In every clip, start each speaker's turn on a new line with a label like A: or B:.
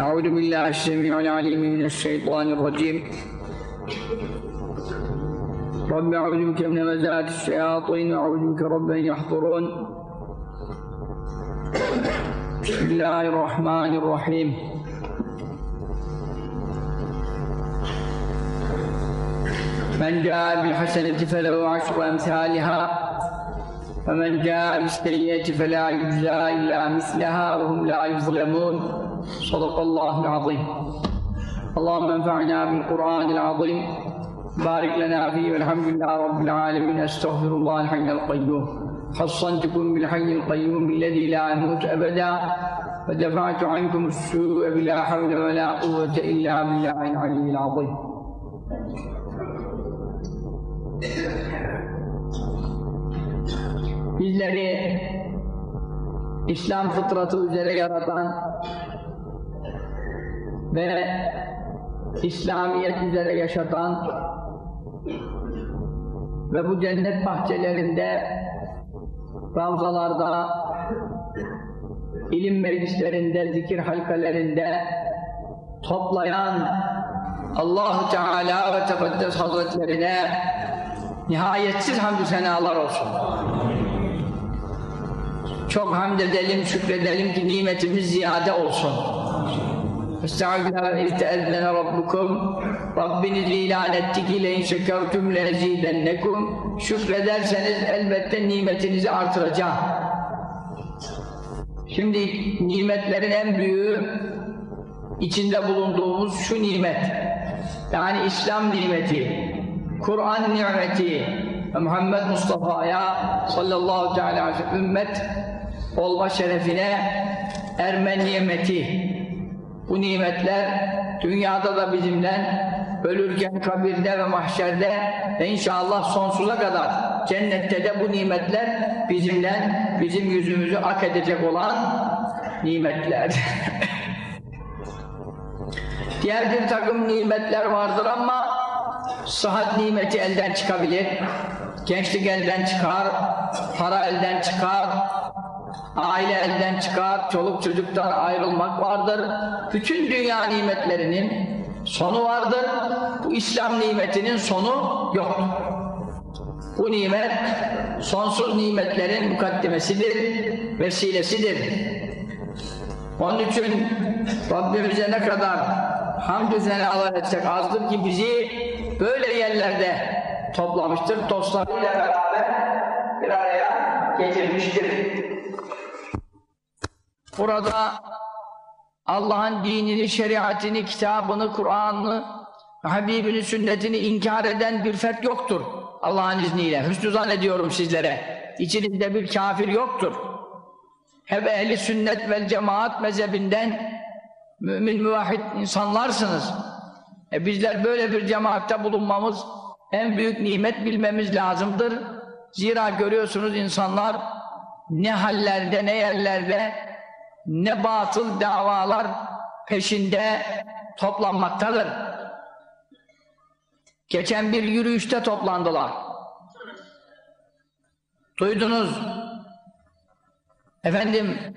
A: أعوذ بالله السميع العليم من الشيطان الرجيم. رب أعوذ بك من مزات الشياطين وأعوذ بك رب أن يحضرون. بسم الله الرحمن الرحيم. من جاء بالحسنة فله عشر أمثالها. فمن جاء بالسيئة فلا يجزى إلا مثلها وهم لا يظلمون. صدق الله العظيم. اللهم انفعنا بالقرآن العظيم. بارك لنا فيه والحمد لله رب العالمين. أستغفر الله الحي القيوم. حصنتكم بالحي القيوم الذي لا يموت أبدا. ودفعت عنكم السوء بلا حول ولا قوة إلا بالله العلي العظيم. Bizleri İslam fıtratı üzere yaratan ve İslamiyet üzere yaşatan ve bu cennet bahçelerinde ravzalarda ilim meclislerinde, zikir halkalarında toplayan Allahu Teala ve Tekaddes Hazretlerine nihayetsiz hamdü senalar olsun. Çok hamd edelim, şükredelim ki nimetimiz ziyade olsun. Estağfirullah ve teezzene Rabbukum Rabbiniz ilan etti ki leyin şekertüm lezidennekum Şükrederseniz elbette nimetinizi artıracağım. Şimdi nimetlerin en büyüğü içinde bulunduğumuz şu nimet. Yani İslam nimeti, Kur'an nimeti Muhammed Mustafa'ya sallallahu aleyhi ve sellem ümmet olma şerefine erme nimeti. Bu nimetler dünyada da bizimle ölürken kabirde ve mahşerde ve inşallah sonsuza kadar cennette de bu nimetler bizimle bizim yüzümüzü ak edecek olan nimetler. Diğer bir takım nimetler vardır ama sıhhat nimeti elden çıkabilir. Gençlik elden çıkar, para elden çıkar, aile elden çıkar, çoluk çocuktan ayrılmak vardır. Bütün dünya nimetlerinin sonu vardır. Bu İslam nimetinin sonu yoktur. Bu nimet sonsuz nimetlerin mukaddemesidir, vesilesidir. Onun için Rabbimize ne kadar hamdü senalar etsek azdır ki bizi böyle yerlerde toplamıştır, dostlarıyla beraber bir araya getirmiştir. Burada Allah'ın dinini, şeriatini, kitabını, Kur'an'ını, Habibinin sünnetini inkar eden bir fert yoktur. Allah'ın izniyle. Hüsnü zannediyorum sizlere. İçinizde bir kafir yoktur. Hep ehli sünnet vel cemaat mezhebinden mümin müvahhid insanlarsınız. E bizler böyle bir cemaatte bulunmamız en büyük nimet bilmemiz lazımdır. Zira görüyorsunuz insanlar ne hallerde ne yerlerde ne batıl davalar peşinde toplanmaktadır. Geçen bir yürüyüşte toplandılar. Duydunuz. Efendim,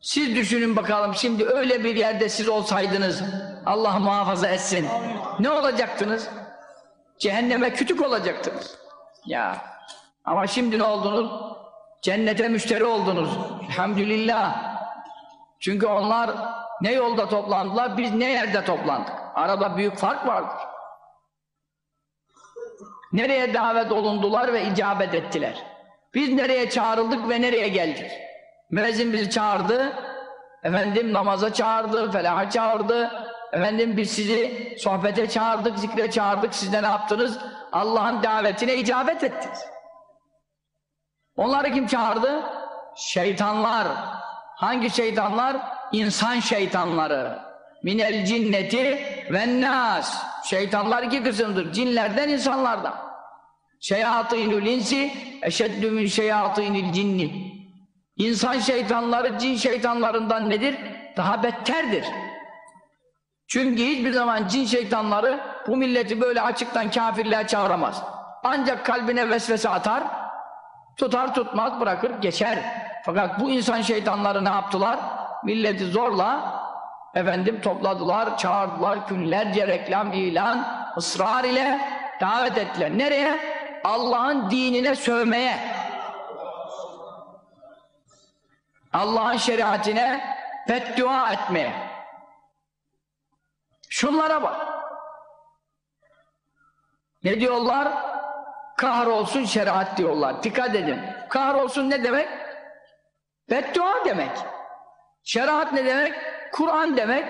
A: siz düşünün bakalım şimdi öyle bir yerde siz olsaydınız, Allah muhafaza etsin. Ne olacaktınız? Cehenneme kütük olacaktınız. Ya, ama şimdi ne oldunuz? Cennete müşteri oldunuz. Elhamdülillah. Çünkü onlar ne yolda toplandılar, biz ne yerde toplandık. Arada büyük fark vardır. Nereye davet olundular ve icabet ettiler. Biz nereye çağrıldık ve nereye geldik? Müezzin bizi çağırdı, efendim namaza çağırdı, felaha çağırdı, efendim biz sizi sohbete çağırdık, zikre çağırdık, siz ne yaptınız? Allah'ın davetine icabet ettiniz. Onları kim çağırdı? Şeytanlar. Hangi şeytanlar? İnsan şeytanları. Minel cinneti ve nas. Şeytanlar iki kısımdır. Cinlerden, insanlardan. Şeyatînül insi eşeddü min şeyatînil cinni. İnsan şeytanları cin şeytanlarından nedir? Daha betterdir. Çünkü hiçbir zaman cin şeytanları bu milleti böyle açıktan kafirliğe çağıramaz. Ancak kalbine vesvese atar, tutar tutmaz bırakır geçer. Fakat bu insan şeytanları ne yaptılar? Milleti zorla efendim topladılar, çağırdılar, günlerce reklam, ilan, ısrar ile davet ettiler. Nereye? Allah'ın dinine sövmeye. Allah'ın şeriatine beddua etmeye. Şunlara bak. Ne diyorlar? Kahrolsun şeriat diyorlar. Dikkat edin. Kahrolsun ne demek? Beddua demek. Şeriat ne demek? Kur'an demek.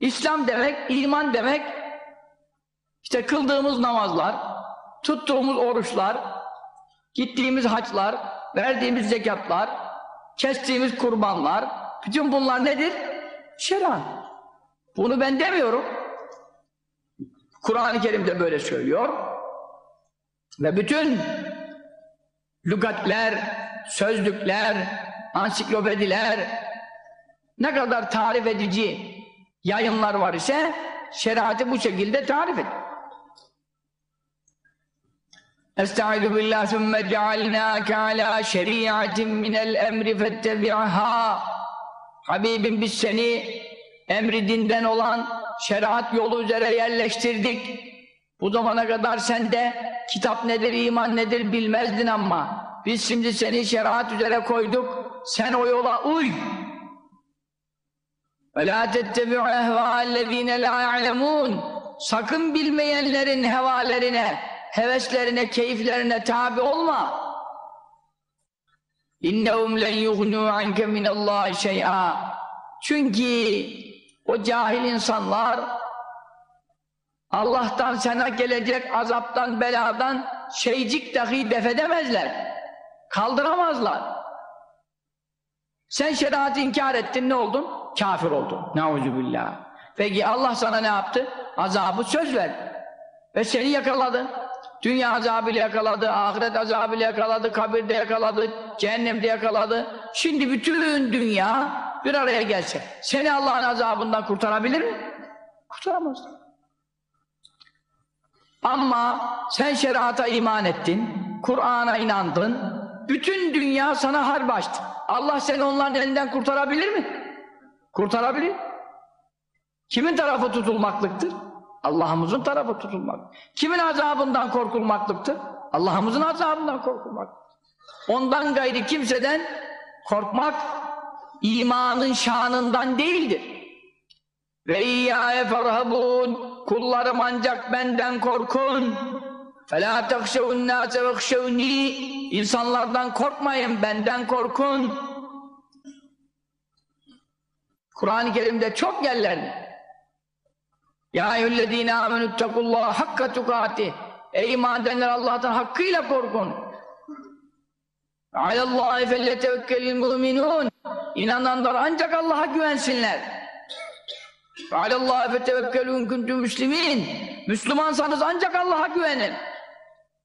A: İslam demek, iman demek. İşte kıldığımız namazlar, tuttuğumuz oruçlar, gittiğimiz haçlar, verdiğimiz zekatlar, kestiğimiz kurbanlar, bütün bunlar nedir? Şeriat. Bunu ben demiyorum. Kur'an-ı Kerim'de böyle söylüyor. Ve bütün lügatler, sözlükler, ansiklopediler, ne kadar tarif edici yayınlar var ise şeriatı bu şekilde tarif ediyor. Estaizu billah sümme cealnâke alâ şeriatin minel emri fettebi'hâ Habibim biz seni emri dinden olan şeriat yolu üzere yerleştirdik. Bu zamana kadar sen de kitap nedir, iman nedir bilmezdin ama biz şimdi seni şeriat üzere koyduk. Sen o yola uy. وَلَا تَتَّبِعُ اَهْوَاءَ الَّذ۪ينَ لَا يَعْلَمُونَ Sakın bilmeyenlerin hevalerine, heveslerine, keyiflerine tabi olma. اِنَّهُمْ لَنْ يُغْنُوا عَنْكَ مِنَ اللّٰهِ شَيْئًا Çünkü o cahil insanlar Allah'tan sana gelecek azaptan, beladan şeycik dahi defedemezler. Kaldıramazlar. Sen şeriatı inkar ettin ne oldun? Kafir oldun. Nauzubillah. Peki Allah sana ne yaptı? Azabı söz verdi. Ve seni yakaladı. Dünya azabıyla yakaladı, ahiret azabıyla yakaladı, kabirde yakaladı, cehennemde yakaladı. Şimdi bütün dünya bir araya gelse, seni Allah'ın azabından kurtarabilir mi? Kurtaramaz. Ama sen şeriata iman ettin, Kur'an'a inandın, bütün dünya sana harp açtı. Allah seni onların elinden kurtarabilir mi? Kurtarabilir. Kimin tarafı tutulmaklıktır? Allah'ımızın tarafı tutulmak. Kimin azabından korkulmaklıktır? Allah'ımızın azabından korkulmak. Ondan gayri kimseden korkmak imanın şanından değildir. Ve iyyâye ferhabûn kullarım ancak benden korkun. فَلَا تَخْشَوُ النَّاسَ وَخْشَوْنِي İnsanlardan korkmayın, benden korkun. Kur'an-ı Kerim'de çok yerlerde Ya eyyühellezine amenüttekullaha hakka tukati Ey iman edenler Allah'tan hakkıyla korkun. Alallahi felletevekkelil mu'minun İnananlar ancak Allah'a güvensinler. Alallahi fetevekkelun kuntum müslimin Müslümansanız ancak Allah'a güvenin.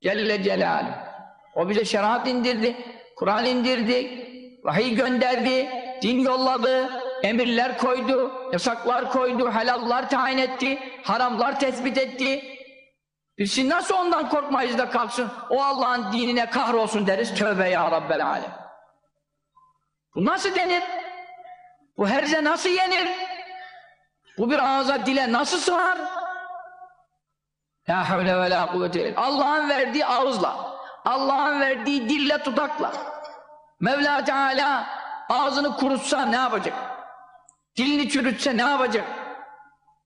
A: Celle Celaluhu. O bize şeriat indirdi, Kur'an indirdi, vahiy gönderdi, din yolladı, emirler koydu, yasaklar koydu, helallar tayin etti, haramlar tespit etti. Biz şimdi nasıl ondan korkmayız da kalksın, o Allah'ın dinine kahrolsun deriz, tövbe ya Rabbel Alem. Bu nasıl denir? Bu herze nasıl yenir? Bu bir ağza dile nasıl sığar? La havle ve la kuvvete Allah'ın verdiği ağızla, Allah'ın verdiği dille tutakla. Mevla Teala ağzını kurutsa ne yapacak? Dilini çürütse ne yapacak?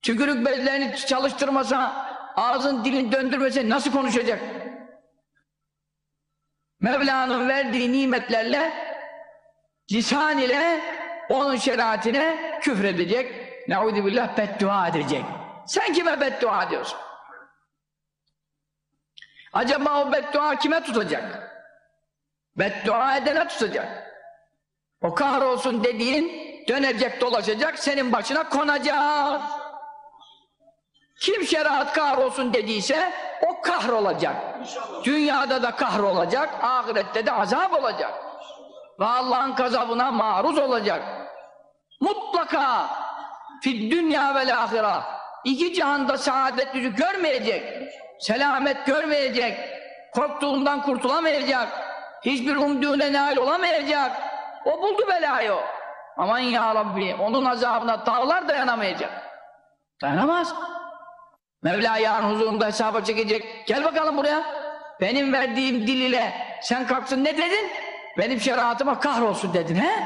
A: Tükürük bezlerini çalıştırmasa, ağzın dilini döndürmese nasıl konuşacak? Mevla'nın verdiği nimetlerle lisan ile onun şeriatine küfredecek. Neudübillah beddua edecek. Sen kime beddua ediyorsun? Acaba o beddua kime tutacak? Beddua edene tutacak. O kahrolsun dediğin dönecek dolaşacak senin başına konacak. Kim şeriat kahrolsun dediyse o kahrolacak. Dünyada da kahrolacak, ahirette de azap olacak. Ve Allah'ın gazabına maruz olacak. Mutlaka fid dünya ve ahira iki cihanda saadet yüzü görmeyecek. Selamet görmeyecek. Korktuğundan kurtulamayacak. Hiçbir umduğuna nail olamayacak. O buldu belayı o. Aman ya Rabbi onun azabına dağlar dayanamayacak. Dayanamaz. Mevla yarın huzurunda hesaba çekecek. Gel bakalım buraya. Benim verdiğim dil ile sen kalksın ne dedin? Benim şeriatıma kahrolsun dedin he?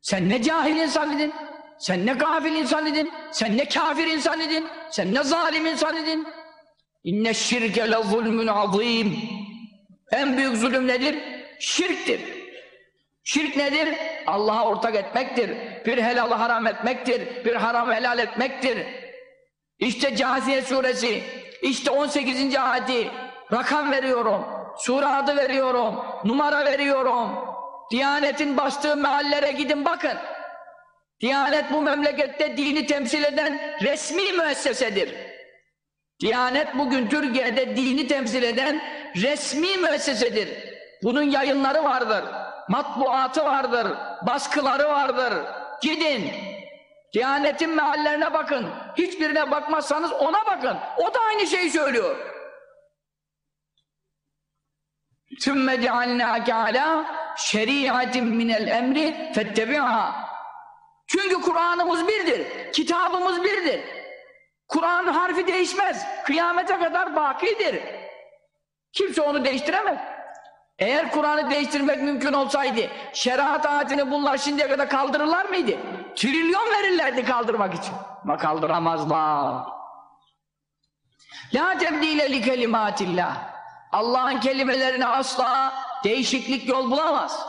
A: Sen ne cahil insan idin? Sen ne gafil insan idin? Sen ne kafir insan idin? Sen ne zalim insan idin? İnne şirke le zulmün azim. En büyük zulüm nedir? Şirktir. Şirk nedir? Allah'a ortak etmektir. Bir helalı haram etmektir. Bir haram helal etmektir. İşte Câsiye suresi, işte 18. ayeti, rakam veriyorum, sure adı veriyorum, numara veriyorum. Diyanetin bastığı mahallere gidin bakın. Diyanet bu memlekette dini temsil eden resmi müessesedir. Diyanet bugün Türkiye'de dini temsil eden resmi müessesedir. Bunun yayınları vardır, matbuatı vardır, baskıları vardır. Gidin, Diyanetin meallerine bakın. Hiçbirine bakmazsanız ona bakın. O da aynı şeyi söylüyor. Tümme cealnâke alâ şeriatin minel emri fettebi'ha çünkü Kur'an'ımız birdir. Kitabımız birdir. Kur'an'ın harfi değişmez. Kıyamete kadar bakidir. Kimse onu değiştiremez. Eğer Kur'an'ı değiştirmek mümkün olsaydı, şeriat ayetini bunlar şimdiye kadar kaldırırlar mıydı? Trilyon verirlerdi kaldırmak için. Ama kaldıramazlar. La tebdile li kelimatillah. Allah'ın kelimelerine asla değişiklik yol bulamaz.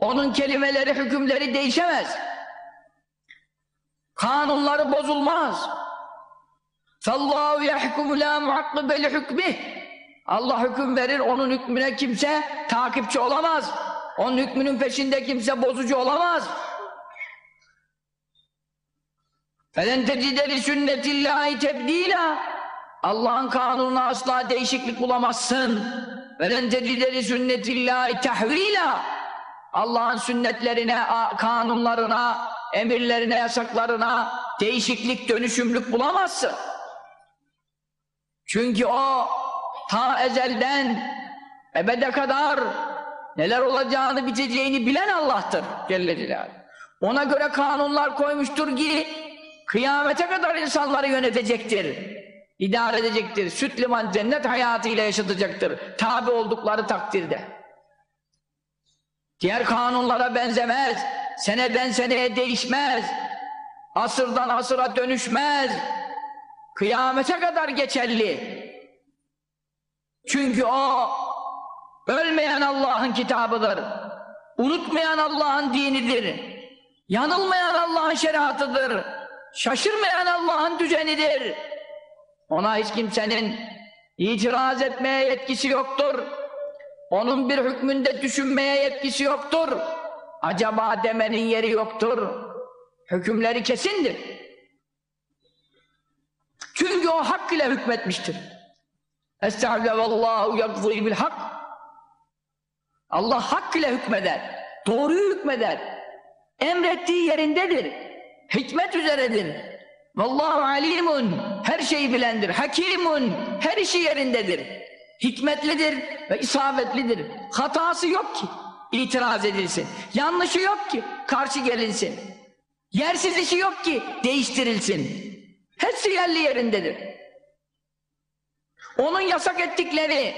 A: Onun kelimeleri, hükümleri değişemez. Kanunları bozulmaz. Sallahu yahkumu la muakkibe li hükmih. Allah hüküm verir, onun hükmüne kimse takipçi olamaz. Onun hükmünün peşinde kimse bozucu olamaz. Felen tecide li sünnetillahi tebdila. Allah'ın kanununa asla değişiklik bulamazsın. Felen tecide li sünnetillahi tehvila. Allah'ın sünnetlerine, kanunlarına, emirlerine, yasaklarına değişiklik, dönüşümlük bulamazsın. Çünkü o ta ezelden ebede kadar neler olacağını biteceğini bilen Allah'tır Celle Celaluhu. Ona göre kanunlar koymuştur ki kıyamete kadar insanları yönetecektir. idare edecektir. Süt liman cennet hayatıyla yaşatacaktır. Tabi oldukları takdirde. Diğer kanunlara benzemez. Seneden seneye değişmez. Asırdan asıra dönüşmez. Kıyamete kadar geçerli. Çünkü o ölmeyen Allah'ın kitabıdır. Unutmayan Allah'ın dinidir. Yanılmayan Allah'ın şeriatıdır. Şaşırmayan Allah'ın düzenidir. Ona hiç kimsenin itiraz etmeye yetkisi yoktur. Onun bir hükmünde düşünmeye yetkisi yoktur. Acaba demenin yeri yoktur. Hükümleri kesindir. Çünkü o hak ile hükmetmiştir. Estağfirullah vallahu yakzî bil hak. Allah hak ile hükmeder. Doğruyu hükmeder. Emrettiği yerindedir. Hikmet üzeredir. Vallahu alimun. Her şeyi bilendir. Hakimun. Her işi yerindedir. Hikmetlidir ve isabetlidir. Hatası yok ki itiraz edilsin. Yanlışı yok ki karşı gelinsin. Yersiz işi yok ki değiştirilsin. Hepsi yerli yerindedir. Onun yasak ettikleri,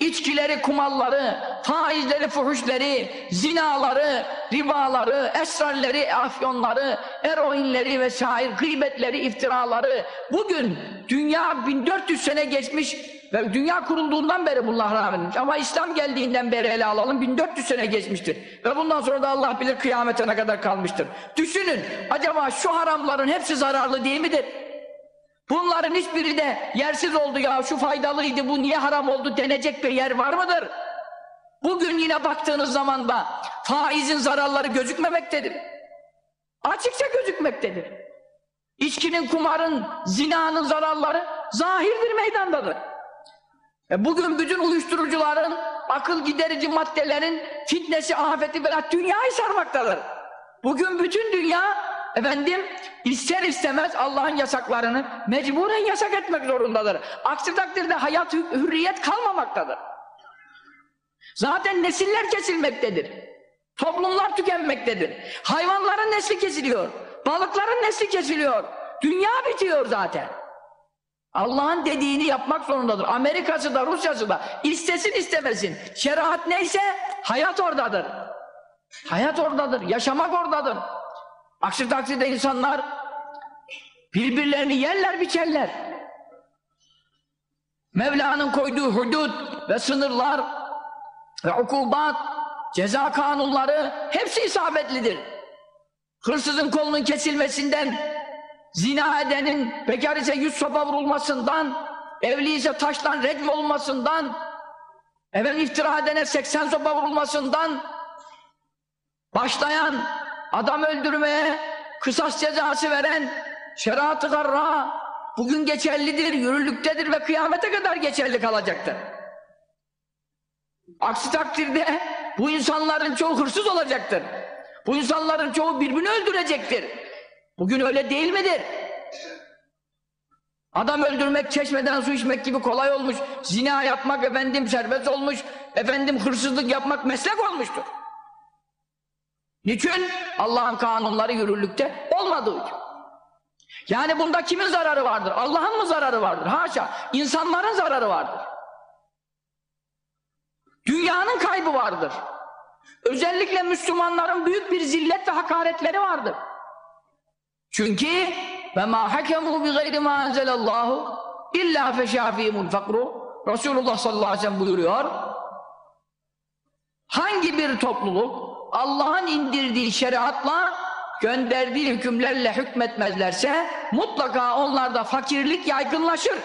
A: içkileri, kumalları, faizleri, fuhuşları, zinaları, ribaları, esrarleri, afyonları, eroinleri vesaire, gıybetleri, iftiraları, bugün dünya 1400 sene geçmiş ve dünya kurulduğundan beri bunlar edilmiş. Ama İslam geldiğinden beri ele alalım 1400 sene geçmiştir. Ve bundan sonra da Allah bilir kıyametine kadar kalmıştır. Düşünün acaba şu haramların hepsi zararlı değil midir? Bunların hiçbiri de yersiz oldu ya şu faydalıydı bu niye haram oldu denecek bir yer var mıdır? Bugün yine baktığınız zaman da faizin zararları gözükmemektedir. Açıkça gözükmektedir. İçkinin, kumarın, zinanın zararları zahirdir meydandadır. E bugün bütün uyuşturucuların, akıl giderici maddelerin fitnesi, afeti belat dünyayı sarmaktadır. Bugün bütün dünya efendim ister istemez Allah'ın yasaklarını mecburen yasak etmek zorundadır. Aksi takdirde hayat hürriyet kalmamaktadır. Zaten nesiller kesilmektedir. Toplumlar tükenmektedir. Hayvanların nesli kesiliyor. Balıkların nesli kesiliyor. Dünya bitiyor zaten. Allah'ın dediğini yapmak zorundadır. Amerika'sı da Rusya'sı da istesin istemesin. Şeriat neyse hayat oradadır. Hayat oradadır. Yaşamak oradadır. Aksi takdirde insanlar birbirlerini yerler biçerler. Mevla'nın koyduğu hudud ve sınırlar ve ukubat, ceza kanunları hepsi isabetlidir. Hırsızın kolunun kesilmesinden, zina edenin bekar ise yüz sopa vurulmasından, evli ise taştan recm olmasından, efendim iftira edene 80 sopa vurulmasından, başlayan, adam öldürmeye kısas cezası veren şeriat-ı garra bugün geçerlidir, yürürlüktedir ve kıyamete kadar geçerli kalacaktır. Aksi takdirde bu insanların çoğu hırsız olacaktır. Bu insanların çoğu birbirini öldürecektir. Bugün öyle değil midir? Adam öldürmek, çeşmeden su içmek gibi kolay olmuş. Zina yapmak efendim serbest olmuş. Efendim hırsızlık yapmak meslek olmuştur. Niçin? Allah'ın kanunları yürürlükte olmadığı için. Yani bunda kimin zararı vardır? Allah'ın mı zararı vardır? Haşa. İnsanların zararı vardır. Dünyanın kaybı vardır. Özellikle Müslümanların büyük bir zillet ve hakaretleri vardır. Çünkü ve ma hakemu bi gayri ma enzelallahu illa feşafihimul fakru Resulullah sallallahu aleyhi ve sellem buyuruyor. Hangi bir topluluk Allah'ın indirdiği şeriatla gönderdiği hükümlerle hükmetmezlerse mutlaka onlarda fakirlik yaygınlaşır.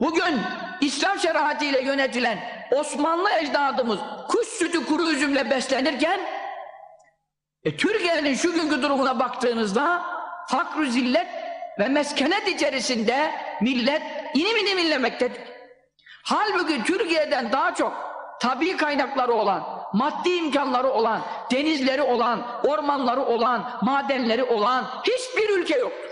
A: Bugün İslam şeriatıyla yönetilen Osmanlı ecdadımız kuş sütü kuru üzümle beslenirken e, Türkiye'nin şu günkü durumuna baktığınızda fakr zillet ve meskenet içerisinde millet inim inim inlemektedir. Halbuki Türkiye'den daha çok tabi kaynakları olan, maddi imkanları olan, denizleri olan, ormanları olan, madenleri olan hiçbir ülke yoktur.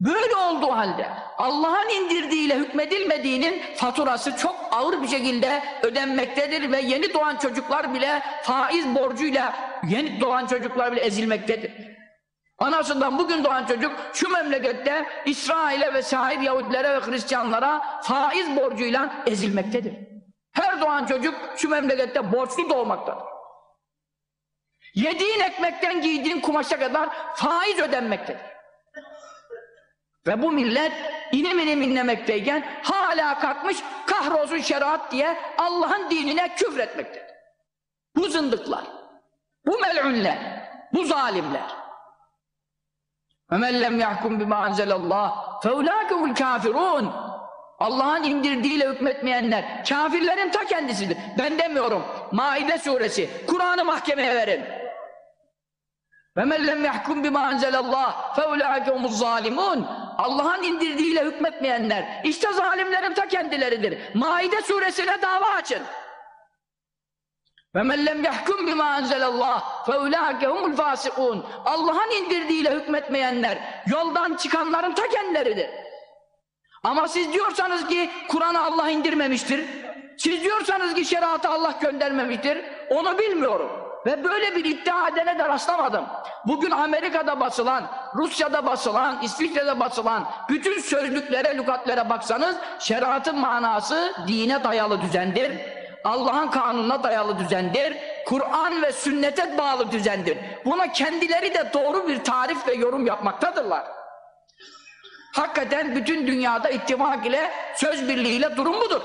A: Böyle olduğu halde Allah'ın indirdiğiyle hükmedilmediğinin faturası çok ağır bir şekilde ödenmektedir ve yeni doğan çocuklar bile faiz borcuyla yeni doğan çocuklar bile ezilmektedir. Anasından bugün doğan çocuk şu memlekette İsrail'e ve sahip Yahudilere ve Hristiyanlara faiz borcuyla ezilmektedir. Her doğan çocuk şu memlekette borçlu doğmaktadır. Yediğin ekmekten giydiğin kumaşa kadar faiz ödenmektedir. Ve bu millet inim inim inlemekteyken hala kalkmış kahrolsun şeriat diye Allah'ın dinine küfretmektedir. Bu zındıklar, bu mel'unler, bu zalimler. وَمَنْ لَمْ يَحْكُمْ بِمَا أَنْزَلَ اللّٰهِ فَاُولَٰكُمُ الْكَافِرُونَ Allah'ın indirdiğiyle hükmetmeyenler kafirlerin ta kendisidir. Ben demiyorum. Maide suresi. Kur'an'ı mahkemeye verin. وَمَنْ لَمْ يَحْكُمْ بِمَا أَنْزَلَ اللّٰهِ فَاُولَٰئِكَ هُمُ الظَّالِمُونَ Allah'ın indirdiğiyle hükmetmeyenler işte zalimlerin ta kendileridir. Maide suresine dava açın. وَمَنْ لَمْ يَحْكُمْ بِمَا أَنْزَلَ اللّٰهِ فَاُولَٰئِكَ هُمُ الْفَاسِقُونَ Allah'ın indirdiğiyle hükmetmeyenler yoldan çıkanların ta kendileridir. Ama siz diyorsanız ki Kur'an'ı Allah indirmemiştir. Siz diyorsanız ki şeriatı Allah göndermemiştir. Onu bilmiyorum. Ve böyle bir iddia edene de rastlamadım. Bugün Amerika'da basılan, Rusya'da basılan, İsviçre'de basılan bütün sözlüklere, lügatlere baksanız şeriatın manası dine dayalı düzendir. Allah'ın kanununa dayalı düzendir. Kur'an ve sünnete bağlı düzendir. Buna kendileri de doğru bir tarif ve yorum yapmaktadırlar. Hakikaten bütün dünyada ittifak ile, söz birliğiyle durum budur.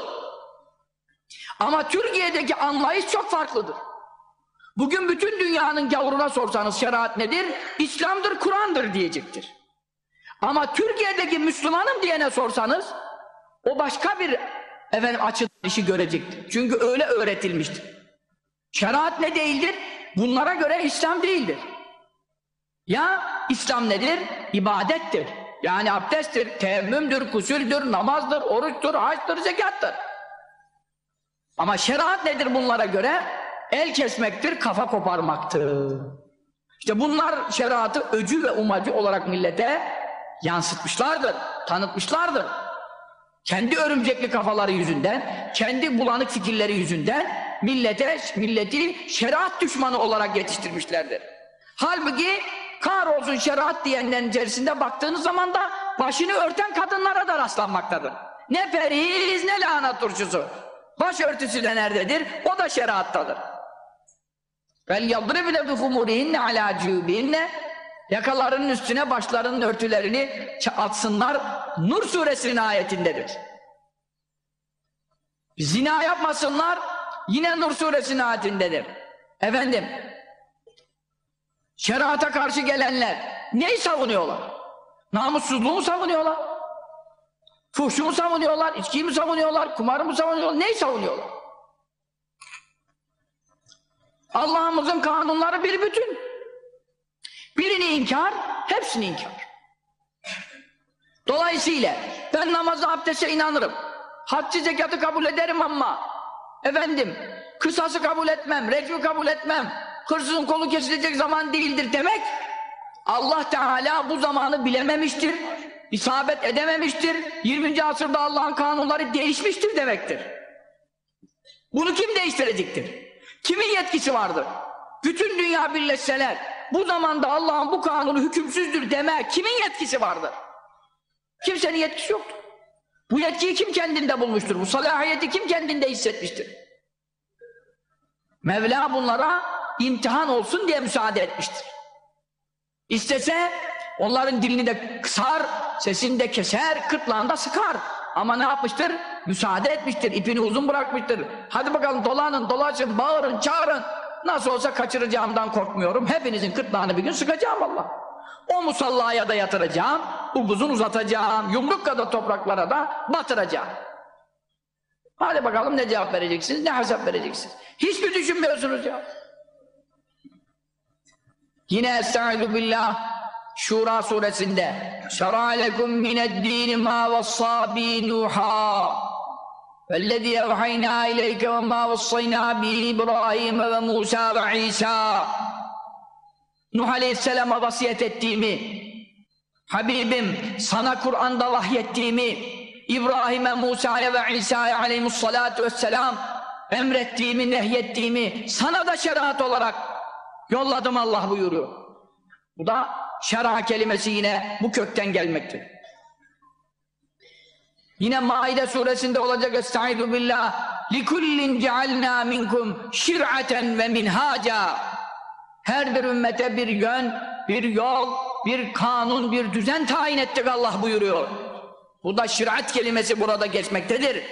A: Ama Türkiye'deki anlayış çok farklıdır. Bugün bütün dünyanın gavuruna sorsanız şeriat nedir? İslam'dır, Kur'an'dır diyecektir. Ama Türkiye'deki Müslümanım diyene sorsanız o başka bir efendim açı işi görecektir. Çünkü öyle öğretilmiştir. Şeriat ne değildir? Bunlara göre İslam değildir. Ya İslam nedir? İbadettir. Yani abdesttir, teyemmümdür, kusüldür, namazdır, oruçtur, haçtır, zekattır. Ama şeriat nedir bunlara göre? El kesmektir, kafa koparmaktır. İşte bunlar şeriatı öcü ve umacı olarak millete yansıtmışlardır, tanıtmışlardır. Kendi örümcekli kafaları yüzünden, kendi bulanık fikirleri yüzünden millete, milleti şeriat düşmanı olarak yetiştirmişlerdir. Halbuki kahrolsun şeriat diyenlerin içerisinde baktığınız zaman da başını örten kadınlara da rastlanmaktadır. Ne periz ne lahana turşusu. Başörtüsü de nerededir? O da şeriattadır. Vel yadribne bi humurihinne ala cübihinne yakalarının üstüne başlarının örtülerini atsınlar. Nur suresinin ayetindedir. Zina yapmasınlar yine Nur suresinin ayetindedir. Efendim şeriata karşı gelenler neyi savunuyorlar? Namussuzluğu mu savunuyorlar? Fuhşu mu savunuyorlar? İçkiyi mi savunuyorlar? Kumarı mı savunuyorlar? Neyi savunuyorlar? Allah'ımızın kanunları bir bütün. Birini inkar, hepsini inkar. Dolayısıyla ben namaza abdeste inanırım. Haccı zekatı kabul ederim ama efendim kısası kabul etmem, recmi kabul etmem. Hırsızın kolu kesilecek zaman değildir demek Allah Teala bu zamanı bilememiştir. isabet edememiştir. 20. asırda Allah'ın kanunları değişmiştir demektir. Bunu kim değiştirecektir? Kimin yetkisi vardır? Bütün dünya birleşseler bu zamanda Allah'ın bu kanunu hükümsüzdür deme kimin yetkisi vardır? Kimsenin yetkisi yoktur. Bu yetkiyi kim kendinde bulmuştur? Bu salahiyeti kim kendinde hissetmiştir? Mevla bunlara imtihan olsun diye müsaade etmiştir. İstese onların dilini de kısar, sesini de keser, kırtlağında sıkar. Ama ne yapmıştır? Müsaade etmiştir, ipini uzun bırakmıştır. Hadi bakalım dolanın, dolaşın, bağırın, çağırın. Nasıl olsa kaçıracağımdan korkmuyorum. Hepinizin kırtlağını bir gün sıkacağım Allah. O musallaya da yatıracağım, upuzun uzatacağım, yumruk kadar topraklara da batıracağım. Hadi bakalım ne cevap vereceksiniz, ne hesap vereceksiniz. Hiç mi düşünmüyorsunuz ya? Yine Estaizu billah Şura suresinde Şer'a lekum mineddini ma vassa bi Nuh'a وَالَّذِي اَوْحَيْنَا اِلَيْكَ وَمَا وَصَّيْنَا بِهِ اِبْرَٰهِيمَ وَمُوسَى وَعِيسَى Nuh Aleyhisselam'a vasiyet ettiğimi, Habibim sana Kur'an'da vahyettiğimi, İbrahim'e, Musa'ya ve İsa'ya aleyhissalatu vesselam emrettiğimi, nehyettiğimi sana da şeriat olarak yolladım Allah buyuruyor. Bu da şer'a kelimesi yine bu kökten gelmektir. Yine Maide suresinde olacak Estaizu billah لِكُلِّنْ جَعَلْنَا مِنْكُمْ شِرْعَةً ve minhaca Her bir ümmete bir yön, bir yol, bir kanun, bir düzen tayin ettik Allah buyuruyor. Bu da şirat kelimesi burada geçmektedir.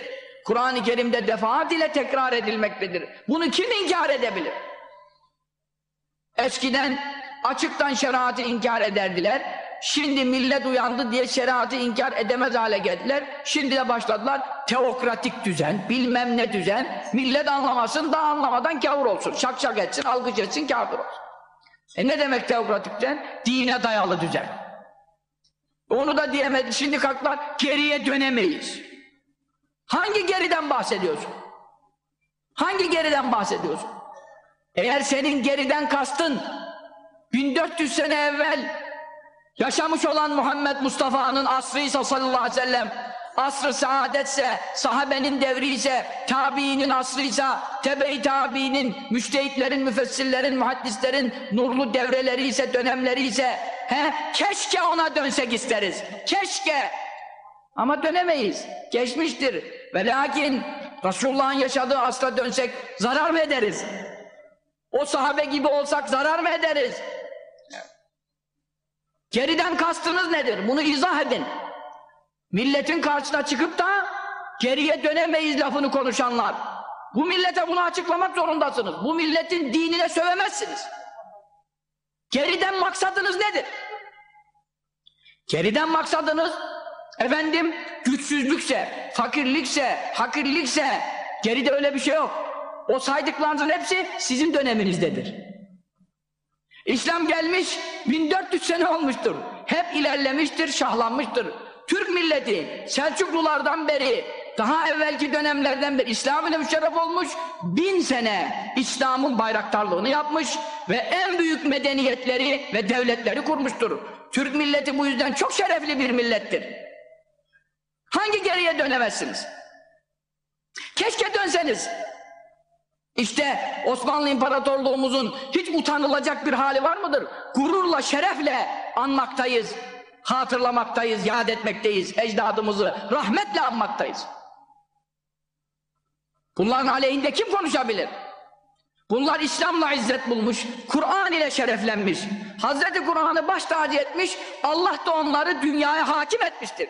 A: Kur'an-ı Kerim'de defaat ile tekrar edilmektedir. Bunu kim inkar edebilir? Eskiden açıktan şeriatı inkar ederdiler. Şimdi millet uyandı diye şeriatı inkar edemez hale geldiler. Şimdi de başladılar teokratik düzen, bilmem ne düzen. Millet anlamasın da anlamadan kavur olsun. Şak şak etsin, algıç etsin, kafir olsun. E ne demek teokratik düzen? Dine dayalı düzen. Onu da diyemedi. Şimdi kalktılar geriye dönemeyiz. Hangi geriden bahsediyorsun? Hangi geriden bahsediyorsun? Eğer senin geriden kastın 1400 sene evvel yaşamış olan Muhammed Mustafa'nın asrıysa sallallahu aleyhi ve sellem asrı saadetse, sahabenin devri ise, tabiinin asrıysa, tebe-i tabiinin, müştehitlerin, müfessirlerin, muhaddislerin nurlu devreleri ise, dönemleri ise, he, keşke ona dönsek isteriz. Keşke. Ama dönemeyiz. Geçmiştir. Ve lakin Resulullah'ın yaşadığı asra dönsek zarar mı ederiz? O sahabe gibi olsak zarar mı ederiz? Geriden kastınız nedir? Bunu izah edin. Milletin karşısına çıkıp da geriye dönemeyiz lafını konuşanlar. Bu millete bunu açıklamak zorundasınız. Bu milletin dinine sövemezsiniz. Geriden maksadınız nedir? Geriden maksadınız efendim güçsüzlükse, fakirlikse, hakirlikse geride öyle bir şey yok. O saydıklarınızın hepsi sizin döneminizdedir. İslam gelmiş 1400 sene olmuştur. Hep ilerlemiştir, şahlanmıştır. Türk milleti Selçuklulardan beri daha evvelki dönemlerden beri İslam ile müşerref olmuş bin sene İslam'ın bayraktarlığını yapmış ve en büyük medeniyetleri ve devletleri kurmuştur. Türk milleti bu yüzden çok şerefli bir millettir. Hangi geriye dönemezsiniz? Keşke dönseniz. İşte Osmanlı İmparatorluğumuzun hiç utanılacak bir hali var mıdır? Gururla, şerefle anmaktayız, hatırlamaktayız, yad etmekteyiz ecdadımızı, rahmetle anmaktayız. Bunların aleyhinde kim konuşabilir? Bunlar İslam'la izzet bulmuş, Kur'an ile şereflenmiş, Hazreti Kur'an'ı baş tacı etmiş, Allah da onları dünyaya hakim etmiştir.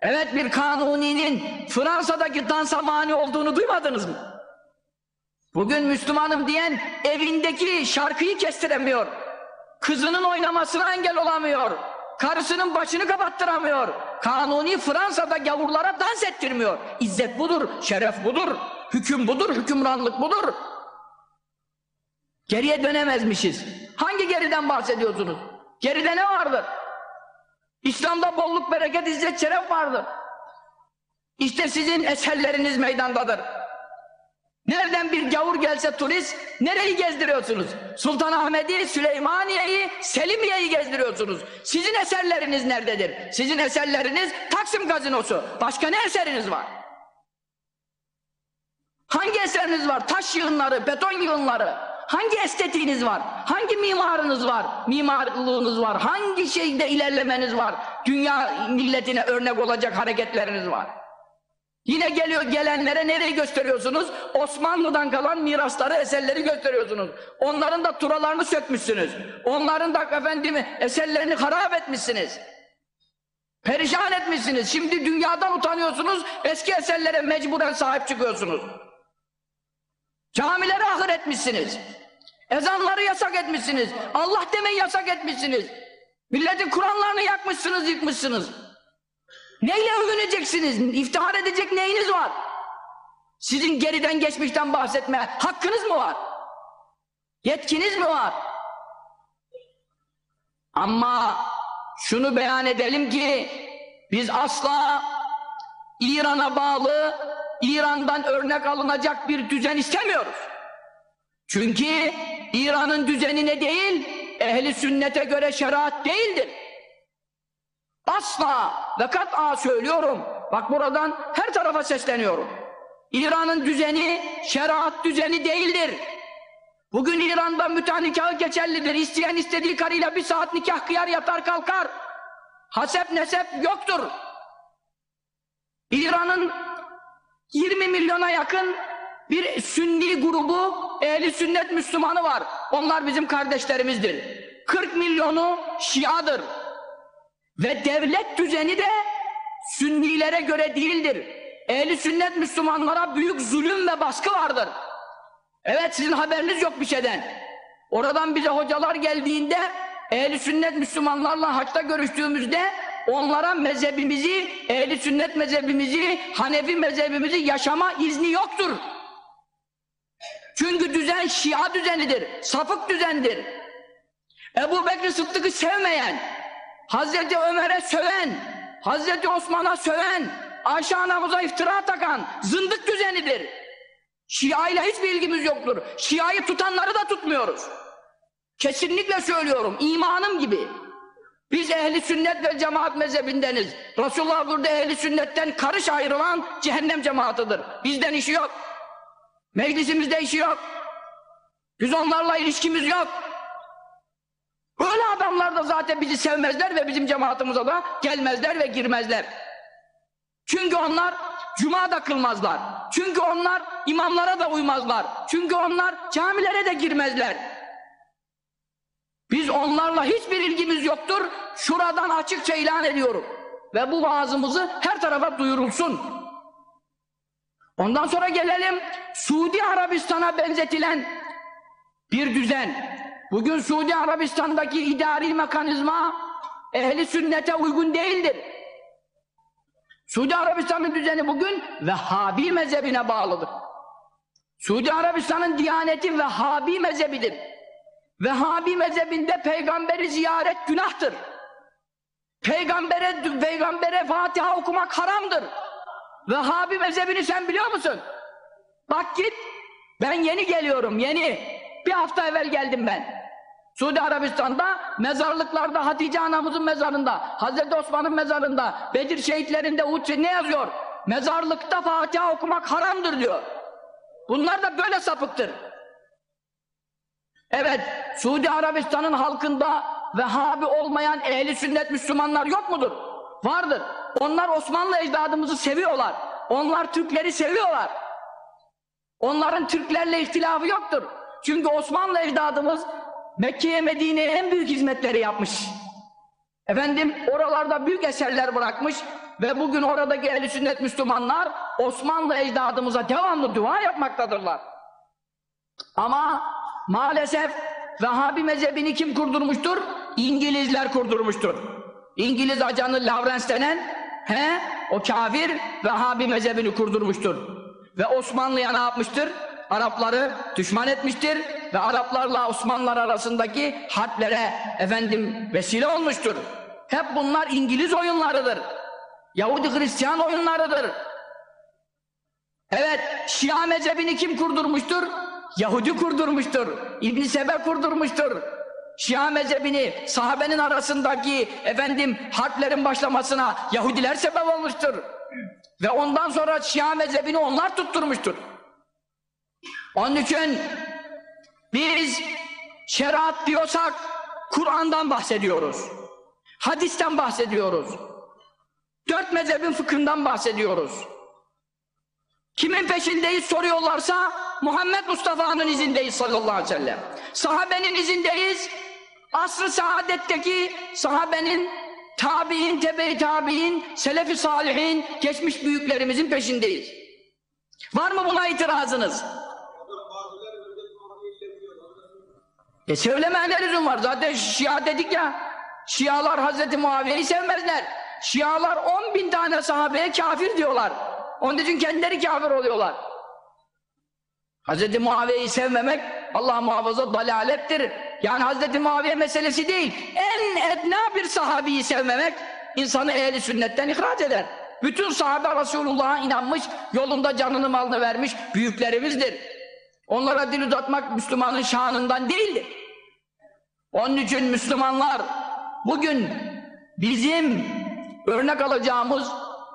A: Evet bir kanuninin Fransa'daki dansa mani olduğunu duymadınız mı? Bugün Müslümanım diyen evindeki şarkıyı kestiremiyor. Kızının oynamasına engel olamıyor. Karısının başını kapattıramıyor. Kanuni Fransa'da gavurlara dans ettirmiyor. İzzet budur, şeref budur, hüküm budur, hükümranlık budur. Geriye dönemezmişiz. Hangi geriden bahsediyorsunuz? Geride ne vardır? İslam'da bolluk, bereket, izzet, şeref vardır. İşte sizin eserleriniz meydandadır. Nereden bir gavur gelse turist, nereyi gezdiriyorsunuz? Sultanahmet'i, Süleymaniye'yi, Selimiye'yi gezdiriyorsunuz. Sizin eserleriniz nerededir? Sizin eserleriniz Taksim Gazinosu. Başka ne eseriniz var? Hangi eseriniz var? Taş yığınları, beton yığınları. Hangi estetiğiniz var? Hangi mimarınız var? Mimarlığınız var? Hangi şeyde ilerlemeniz var? Dünya milletine örnek olacak hareketleriniz var? Yine geliyor gelenlere nereyi gösteriyorsunuz? Osmanlı'dan kalan mirasları, eserleri gösteriyorsunuz. Onların da turalarını sökmüşsünüz. Onların da efendim eserlerini harap etmişsiniz. Perişan etmişsiniz. Şimdi dünyadan utanıyorsunuz. Eski eserlere mecburen sahip çıkıyorsunuz. Camileri ahır etmişsiniz. Ezanları yasak etmişsiniz. Allah demeyi yasak etmişsiniz. Milletin Kur'anlarını yakmışsınız, yıkmışsınız. Neyle övüneceksiniz? İftihar edecek neyiniz var? Sizin geriden geçmişten bahsetme hakkınız mı var? Yetkiniz mi var? Ama şunu beyan edelim ki biz asla İran'a bağlı, İran'dan örnek alınacak bir düzen istemiyoruz. Çünkü İran'ın düzeni ne değil? Ehli sünnete göre şeriat değildir. Asla ve kat'a söylüyorum. Bak buradan her tarafa sesleniyorum. İran'ın düzeni şeriat düzeni değildir. Bugün İran'da müteah nikahı geçerlidir. İsteyen istediği karıyla bir saat nikah kıyar yatar kalkar. Hasep nesep yoktur. İran'ın 20 milyona yakın bir sünni grubu ehli sünnet Müslümanı var. Onlar bizim kardeşlerimizdir. 40 milyonu Şiadır. Ve devlet düzeni de Sünnilere göre değildir. Ehli sünnet Müslümanlara büyük zulüm ve baskı vardır. Evet sizin haberiniz yok bir şeyden. Oradan bize hocalar geldiğinde ehli sünnet Müslümanlarla haçta görüştüğümüzde onlara mezhebimizi, ehli sünnet mezhebimizi, Hanefi mezhebimizi yaşama izni yoktur. Çünkü düzen Şia düzenidir, sapık düzendir. Ebu Bekir Sıddık'ı sevmeyen, Hazreti Ömer'e söven, Hazreti Osman'a söven, Ayşe anamıza iftira takan zındık düzenidir. Şia ile hiçbir ilgimiz yoktur. Şia'yı tutanları da tutmuyoruz. Kesinlikle söylüyorum, imanım gibi. Biz ehli sünnet ve cemaat mezhebindeniz. Resulullah burada ehli sünnetten karış ayrılan cehennem cemaatıdır. Bizden işi yok. Meclisimizde işi yok. Biz onlarla ilişkimiz yok. Böyle adamlar da zaten bizi sevmezler ve bizim cemaatimize da gelmezler ve girmezler. Çünkü onlar cuma da kılmazlar. Çünkü onlar imamlara da uymazlar. Çünkü onlar camilere de girmezler. Biz onlarla hiçbir ilgimiz yoktur. Şuradan açıkça ilan ediyorum. Ve bu vaazımızı her tarafa duyurulsun. Ondan sonra gelelim Suudi Arabistan'a benzetilen bir düzen. Bugün Suudi Arabistan'daki idari mekanizma ehli sünnete uygun değildir. Suudi Arabistan'ın düzeni bugün Vehhabi mezhebine bağlıdır. Suudi Arabistan'ın diyaneti Vehhabi mezhebidir. Vehhabi mezhebinde peygamberi ziyaret günahtır. Peygambere, peygambere Fatiha okumak haramdır. Vehhabi mezhebini sen biliyor musun? Bak git, ben yeni geliyorum, yeni. Bir hafta evvel geldim ben. Suudi Arabistan'da mezarlıklarda Hatice anamızın mezarında, Hazreti Osman'ın mezarında, Bedir şehitlerinde Uhud ne yazıyor? Mezarlıkta Fatiha okumak haramdır diyor. Bunlar da böyle sapıktır. Evet, Suudi Arabistan'ın halkında Vehhabi olmayan ehli sünnet Müslümanlar yok mudur? Vardır. Onlar Osmanlı ecdadımızı seviyorlar. Onlar Türkleri seviyorlar. Onların Türklerle ihtilafı yoktur. Çünkü Osmanlı ecdadımız Mekke'ye Medine'ye en büyük hizmetleri yapmış. Efendim oralarda büyük eserler bırakmış ve bugün oradaki ehl sünnet Müslümanlar Osmanlı ecdadımıza devamlı dua yapmaktadırlar. Ama maalesef Vehhabi mezhebini kim kurdurmuştur? İngilizler kurdurmuştur. İngiliz ajanı Lawrence denen he, o kafir Vehhabi mezhebini kurdurmuştur. Ve Osmanlı'ya ne yapmıştır? Arapları düşman etmiştir ve Araplarla Osmanlılar arasındaki harplere efendim vesile olmuştur. Hep bunlar İngiliz oyunlarıdır. Yahudi Hristiyan oyunlarıdır. Evet, Şia mezhebini kim kurdurmuştur? Yahudi kurdurmuştur. İbn Sebe kurdurmuştur. Şia mezhebini sahabenin arasındaki efendim harplerin başlamasına Yahudiler sebep olmuştur. Ve ondan sonra Şia mezhebini onlar tutturmuştur. Onun için biz şeriat diyorsak Kur'an'dan bahsediyoruz. Hadisten bahsediyoruz. Dört mezhebin fıkhından bahsediyoruz. Kimin peşindeyiz soruyorlarsa Muhammed Mustafa'nın izindeyiz sallallahu aleyhi ve sellem. Sahabenin izindeyiz. Asr-ı saadetteki sahabenin, tabi'in, tebe-i tabi'in, selefi salihin, geçmiş büyüklerimizin peşindeyiz. Var mı buna itirazınız? E söylemeye ne lüzum var? Zaten Şia dedik ya. Şialar Hazreti Muaviye'yi sevmezler. Şialar 10 bin tane sahabeye kafir diyorlar. Onun için kendileri kafir oluyorlar. Hazreti Muaviye'yi sevmemek Allah muhafaza dalalettir. Yani Hazreti Muaviye meselesi değil. En edna bir sahabeyi sevmemek insanı ehli sünnetten ihraç eder. Bütün sahabe Resulullah'a inanmış, yolunda canını malını vermiş büyüklerimizdir. Onlara dil uzatmak Müslümanın şanından değildir. Onun için Müslümanlar bugün bizim örnek alacağımız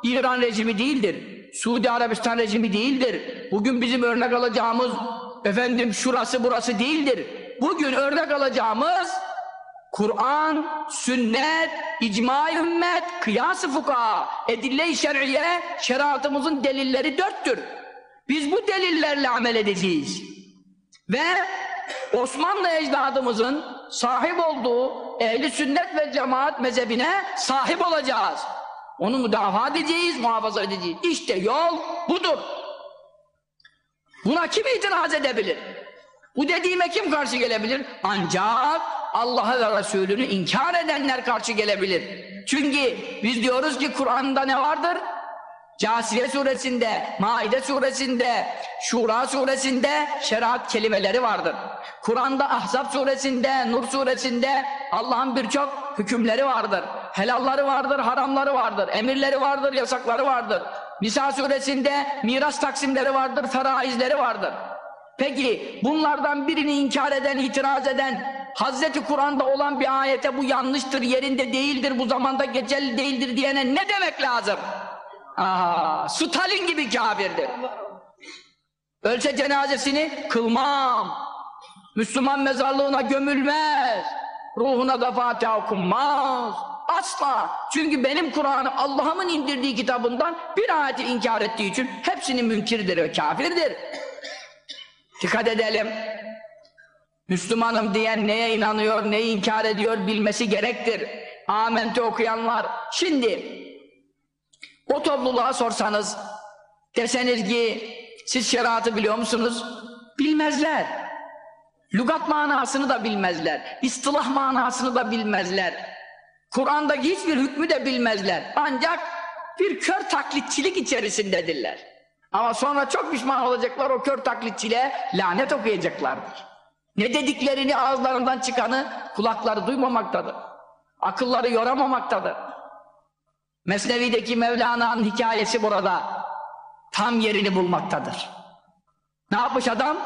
A: İran rejimi değildir. Suudi Arabistan rejimi değildir. Bugün bizim örnek alacağımız efendim şurası burası değildir. Bugün örnek alacağımız Kur'an, sünnet, icma ümmet, kıyas-ı fuka, edille-i şer'iye, şeriatımızın delilleri dörttür. Biz bu delillerle amel edeceğiz. Ve Osmanlı ecdadımızın sahip olduğu ehli sünnet ve cemaat mezhebine sahip olacağız. Onu müdafaa edeceğiz, muhafaza edeceğiz. İşte yol budur. Buna kim itiraz edebilir? Bu dediğime kim karşı gelebilir? Ancak Allah'ı ve Resulünü inkar edenler karşı gelebilir. Çünkü biz diyoruz ki Kur'an'da ne vardır? Casiye suresinde, Maide suresinde, Şura suresinde şeriat kelimeleri vardır. Kur'an'da Ahzab suresinde, Nur suresinde Allah'ın birçok hükümleri vardır. Helalları vardır, haramları vardır, emirleri vardır, yasakları vardır. Nisa suresinde miras taksimleri vardır, feraizleri vardır. Peki bunlardan birini inkar eden, itiraz eden, Hazreti Kur'an'da olan bir ayete bu yanlıştır, yerinde değildir, bu zamanda geçerli değildir diyene ne demek lazım? Aa, Stalin gibi kafirdir. Ölse cenazesini kılmam. Müslüman mezarlığına gömülmez. Ruhuna da Fatiha okunmaz. Asla. Çünkü benim Kur'an'ı Allah'ımın indirdiği kitabından bir ayeti inkar ettiği için hepsinin münkirdir ve kafirdir. Dikkat edelim. Müslümanım diyen neye inanıyor, neyi inkar ediyor bilmesi gerektir. Amente okuyanlar. Şimdi o topluluğa sorsanız deseniz ki siz şeriatı biliyor musunuz? Bilmezler. Lugat manasını da bilmezler. İstilah manasını da bilmezler. Kur'an'daki hiçbir hükmü de bilmezler. Ancak bir kör taklitçilik içerisindedirler. Ama sonra çok pişman olacaklar o kör taklitçiliğe lanet okuyacaklardır. Ne dediklerini ağızlarından çıkanı kulakları duymamaktadır. Akılları yoramamaktadır. Mesnevi'deki Mevlana'nın hikayesi burada tam yerini bulmaktadır. Ne yapmış adam?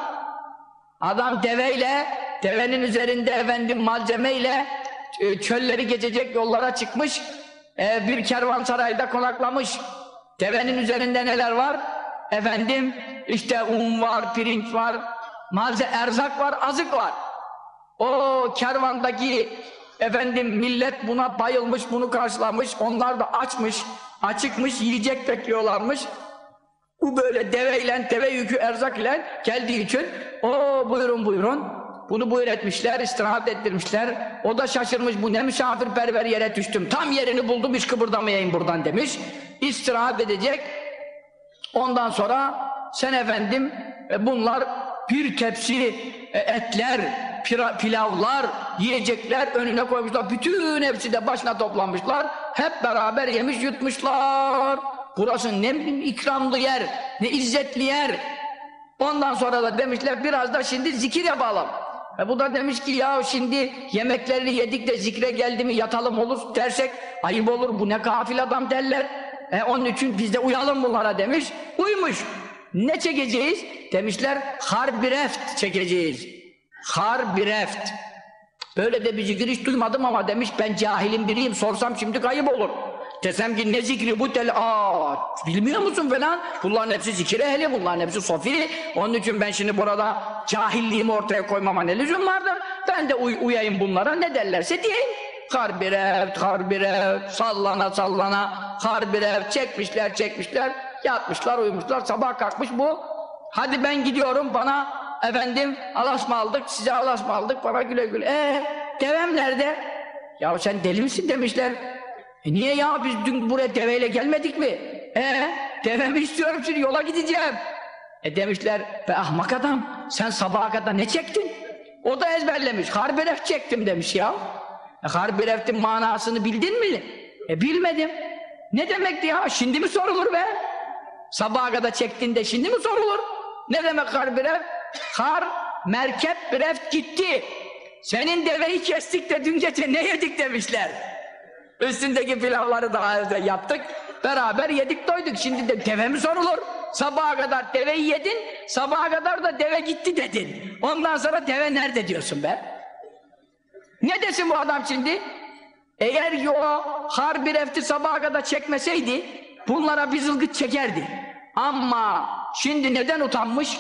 A: Adam deveyle devenin üzerinde efendim malzemeyle çölleri geçecek yollara çıkmış. E, bir kervansarayda konaklamış. Devenin üzerinde neler var? Efendim işte un var, pirinç var, malze erzak var, azık var. O kervandaki efendim millet buna bayılmış, bunu karşılamış. Onlar da açmış, açıkmış, yiyecek bekliyorlarmış. Bu böyle deveyle, deve yükü erzak ile geldiği için o buyurun buyurun. Bunu buyur etmişler, istirahat ettirmişler. O da şaşırmış, bu ne misafirperver yere düştüm. Tam yerini buldum, hiç kıpırdamayayım buradan demiş. İstirahat edecek. Ondan sonra sen efendim e, bunlar bir tepsi e, etler, pira- pilavlar, yiyecekler önüne koymuşlar. Bütün hepsi de başına toplanmışlar. Hep beraber yemiş yutmuşlar. Burası ne ikramlı yer, ne izzetli yer. Ondan sonra da demişler biraz da şimdi zikir yapalım. E bu da demiş ki ya şimdi yemeklerini yedik de zikre geldi mi yatalım olur dersek ayıp olur bu ne gafil adam derler. E onun için biz de uyalım bunlara demiş. Uymuş. Ne çekeceğiz? Demişler harbireft çekeceğiz. Harbireft. Böyle de bir zikir hiç duymadım ama demiş ben cahilim biriyim sorsam şimdi kayıp olur. Desem ki ne zikri bu tel aa bilmiyor musun falan bunların hepsi zikir ehli bunların hepsi sofi onun için ben şimdi burada cahilliğimi ortaya koymama ne lüzum vardır ben de uy uyayım bunlara ne derlerse diyeyim harbirev harbirev sallana sallana harbirev çekmişler çekmişler yatmışlar uyumuşlar sabah kalkmış bu hadi ben gidiyorum bana efendim alasma aldık size alasma aldık bana güle güle eee devem nerede ya sen deli misin demişler e niye ya biz dün buraya deveyle gelmedik mi? E devemi istiyorum şimdi yola gideceğim. E demişler be ahmak adam sen sabaha kadar ne çektin? O da ezberlemiş. Harbiref çektim demiş ya. E harbireftin manasını bildin mi? E bilmedim. Ne demekti ya? Şimdi mi sorulur be? Sabaha kadar çektiğinde şimdi mi sorulur? Ne demek harbiref? Har, merkep, biref gitti. Senin deveyi kestik de dün gece ne yedik demişler. Üstündeki pilavları daha önce yaptık. Beraber yedik doyduk. Şimdi de deve mi sorulur? Sabaha kadar deveyi yedin, sabaha kadar da deve gitti dedin. Ondan sonra deve nerede diyorsun be? Ne desin bu adam şimdi? Eğer o harbi refti sabaha kadar çekmeseydi, bunlara bir zılgıt çekerdi. Ama şimdi neden utanmış?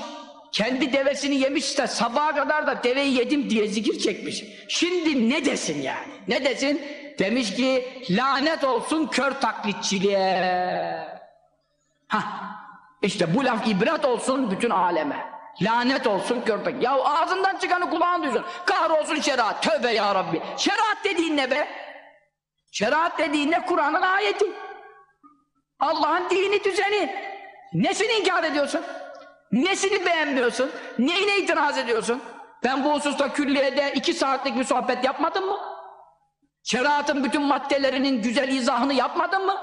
A: Kendi devesini yemiş de sabaha kadar da deveyi yedim diye zikir çekmiş. Şimdi ne desin yani? Ne desin? Demiş ki lanet olsun kör taklitçiliğe. Hah. İşte bu laf ibret olsun bütün aleme. Lanet olsun taklit. Ya ağzından çıkanı kulağın duysun. Kahrolsun şeriat. Tövbe ya Rabbi. Şeriat dediğin ne be? Şeriat dediğin ne? Kur'an'ın ayeti. Allah'ın dini düzeni. Nesini inkar ediyorsun? Nesini beğenmiyorsun? Neyine itiraz ediyorsun? Ben bu hususta külliyede iki saatlik bir sohbet yapmadım mı? Şeriatın bütün maddelerinin güzel izahını yapmadım mı?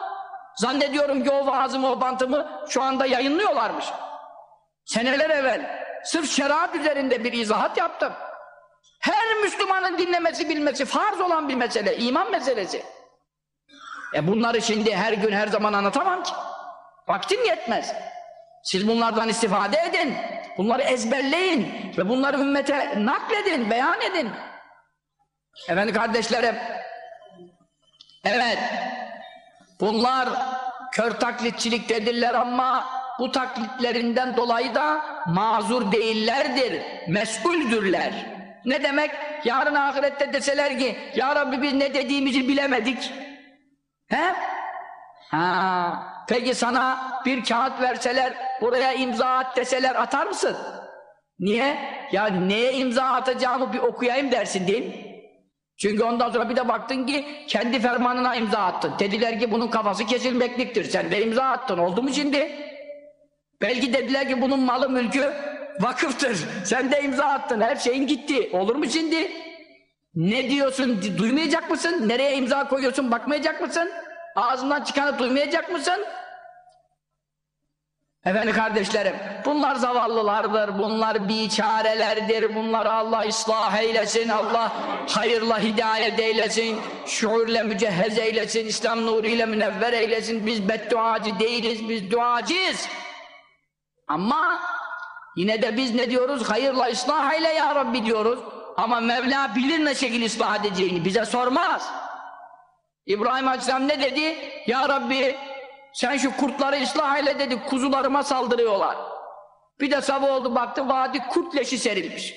A: Zannediyorum ki o vaazımı, o bantımı şu anda yayınlıyorlarmış. Seneler evvel sırf şeriat üzerinde bir izahat yaptım. Her Müslümanın dinlemesi, bilmesi farz olan bir mesele, iman meselesi. E bunları şimdi her gün, her zaman anlatamam ki. Vaktim yetmez. Siz bunlardan istifade edin. Bunları ezberleyin. Ve bunları ümmete nakledin, beyan edin. Efendim kardeşlerim, evet, bunlar kör taklitçilik dediler ama bu taklitlerinden dolayı da mazur değillerdir, mesuldürler. Ne demek? Yarın ahirette deseler ki, Ya Rabbi biz ne dediğimizi bilemedik. He? Ha, peki sana bir kağıt verseler, buraya imza at deseler atar mısın? Niye? Ya neye imza atacağımı bir okuyayım dersin değil mi? Çünkü ondan sonra bir de baktın ki kendi fermanına imza attın. Dediler ki bunun kafası kesilmekliktir. Sen de imza attın. Oldu mu şimdi? Belki dediler ki bunun malı mülkü vakıftır. Sen de imza attın. Her şeyin gitti. Olur mu şimdi? Ne diyorsun? Duymayacak mısın? Nereye imza koyuyorsun? Bakmayacak mısın? Ağzından çıkanı duymayacak mısın? Efendim kardeşlerim, bunlar zavallılardır, bunlar biçarelerdir, bunları Allah ıslah eylesin, Allah hayırla hidayet eylesin, şuurla mücehhez eylesin, İslam nuruyla münevver eylesin, biz bedduacı değiliz, biz duacıyız. Ama yine de biz ne diyoruz? Hayırla ıslah eyle ya Rabbi diyoruz. Ama Mevla bilir ne şekil ıslah edeceğini bize sormaz. İbrahim Aleyhisselam ne dedi? Ya Rabbi sen şu kurtları ıslah eyle dedi. Kuzularıma saldırıyorlar. Bir de sabah oldu baktı vadi kurt leşi serilmiş.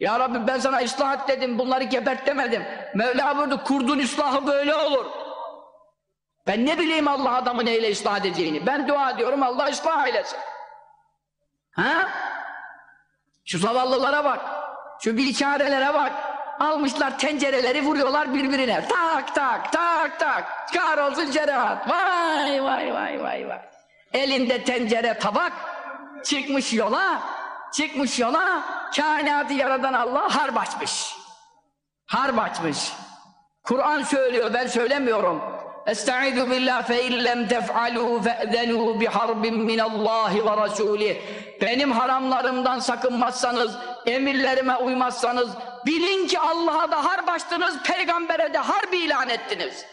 A: Ya Rabbi ben sana ıslah et dedim bunları gebert demedim. Mevla buyurdu kurdun ıslahı böyle olur. Ben ne bileyim Allah adamı neyle ıslah edeceğini. Ben dua ediyorum Allah ıslah eylesin. Ha? Şu zavallılara bak. Şu biçarelere bak. Almışlar tencereleri vuruyorlar birbirine. Tak tak tak tak. Kahrolsun şeriat. Vay vay vay vay vay. Elinde tencere tabak. Çıkmış yola. Çıkmış yola. Kainatı yaradan Allah harp açmış. Harp açmış. Kur'an söylüyor ben söylemiyorum. Estaizu billah fe illem tef'alû fe'zenû biharbin minallahi ve rasulih. Benim haramlarımdan sakınmazsanız, emirlerime uymazsanız bilin ki Allah'a da harp açtınız, peygambere de harp ilan ettiniz.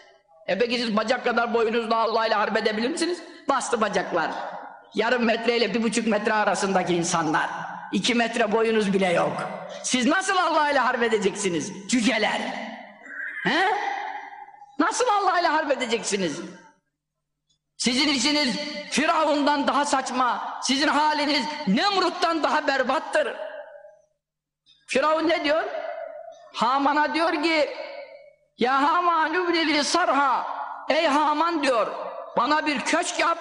A: E peki siz bacak kadar boyunuzla Allah ile harp edebilir misiniz? Bastı bacaklar. Yarım metre ile bir buçuk metre arasındaki insanlar. İki metre boyunuz bile yok. Siz nasıl Allah ile harp edeceksiniz? Cüceler. He? Nasıl Allah ile harp edeceksiniz? Sizin işiniz Firavundan daha saçma, sizin haliniz Nemrut'tan daha berbattır. Firavun ne diyor? Haman'a diyor ki Ya Haman übrili sarha Ey Haman diyor bana bir köşk yap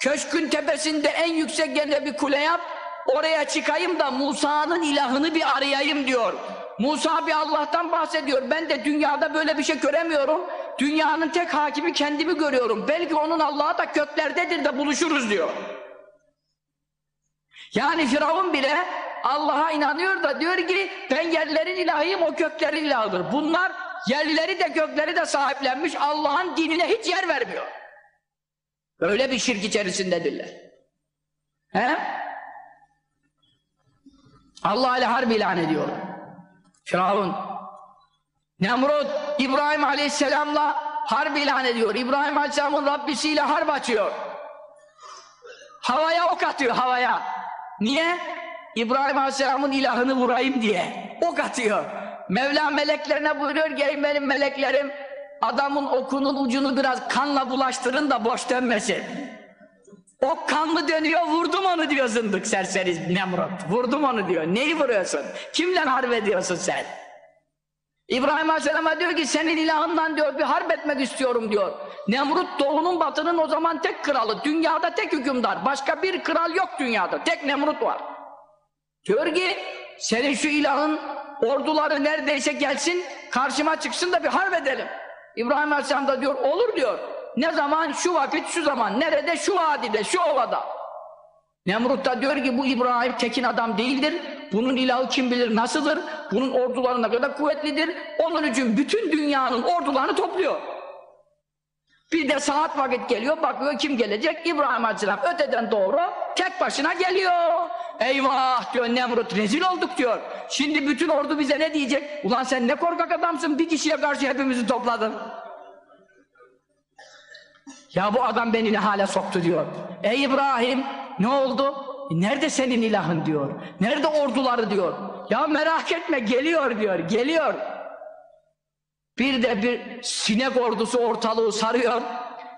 A: köşkün tepesinde en yüksek yerine bir kule yap oraya çıkayım da Musa'nın ilahını bir arayayım diyor. Musa bir Allah'tan bahsediyor. Ben de dünyada böyle bir şey göremiyorum. Dünyanın tek hakimi kendimi görüyorum. Belki onun Allah'ı da köklerdedir de buluşuruz diyor. Yani Firavun bile Allah'a inanıyor da diyor ki ben yerlerin ilahıyım o köklerin ilahıdır. Bunlar yerleri de kökleri de sahiplenmiş Allah'ın dinine hiç yer vermiyor. Öyle bir şirk içerisindedirler. He? Allah ile harp ilan ediyor. Firavun. Nemrut İbrahim Aleyhisselam'la harp ilan ediyor. İbrahim Aleyhisselam'ın Rabbisiyle harp açıyor. Havaya ok atıyor havaya. Niye? İbrahim Aleyhisselam'ın ilahını vurayım diye. Ok atıyor. Mevla meleklerine buyuruyor gelin benim meleklerim adamın okunun ucunu biraz kanla bulaştırın da boş dönmesin. Ok kanlı dönüyor vurdum onu diyor zındık serseri Nemrut. Vurdum onu diyor. Neyi vuruyorsun? Kimle harp ediyorsun sen? İbrahim Aleyhisselam'a diyor ki senin ilahından diyor bir harp etmek istiyorum diyor. Nemrut doğunun batının o zaman tek kralı. Dünyada tek hükümdar. Başka bir kral yok dünyada. Tek Nemrut var. Diyor ki senin şu ilahın orduları neredeyse gelsin karşıma çıksın da bir harp edelim. İbrahim Aleyhisselam da diyor olur diyor. Ne zaman? Şu vakit, şu zaman. Nerede? Şu vadide, şu ovada. Nemrut da diyor ki bu İbrahim tekin adam değildir. Bunun ilahı kim bilir nasıldır. Bunun orduları ne kadar kuvvetlidir. Onun için bütün dünyanın ordularını topluyor. Bir de saat vakit geliyor, bakıyor kim gelecek? İbrahim Aleyhisselam öteden doğru tek başına geliyor. Eyvah diyor Nemrut rezil olduk diyor. Şimdi bütün ordu bize ne diyecek? Ulan sen ne korkak adamsın bir kişiye karşı hepimizi topladın. Ya bu adam beni ne hale soktu diyor. Ey İbrahim ne oldu? Nerede senin ilahın diyor. Nerede orduları diyor. Ya merak etme geliyor diyor. Geliyor. Bir de bir sinek ordusu ortalığı sarıyor.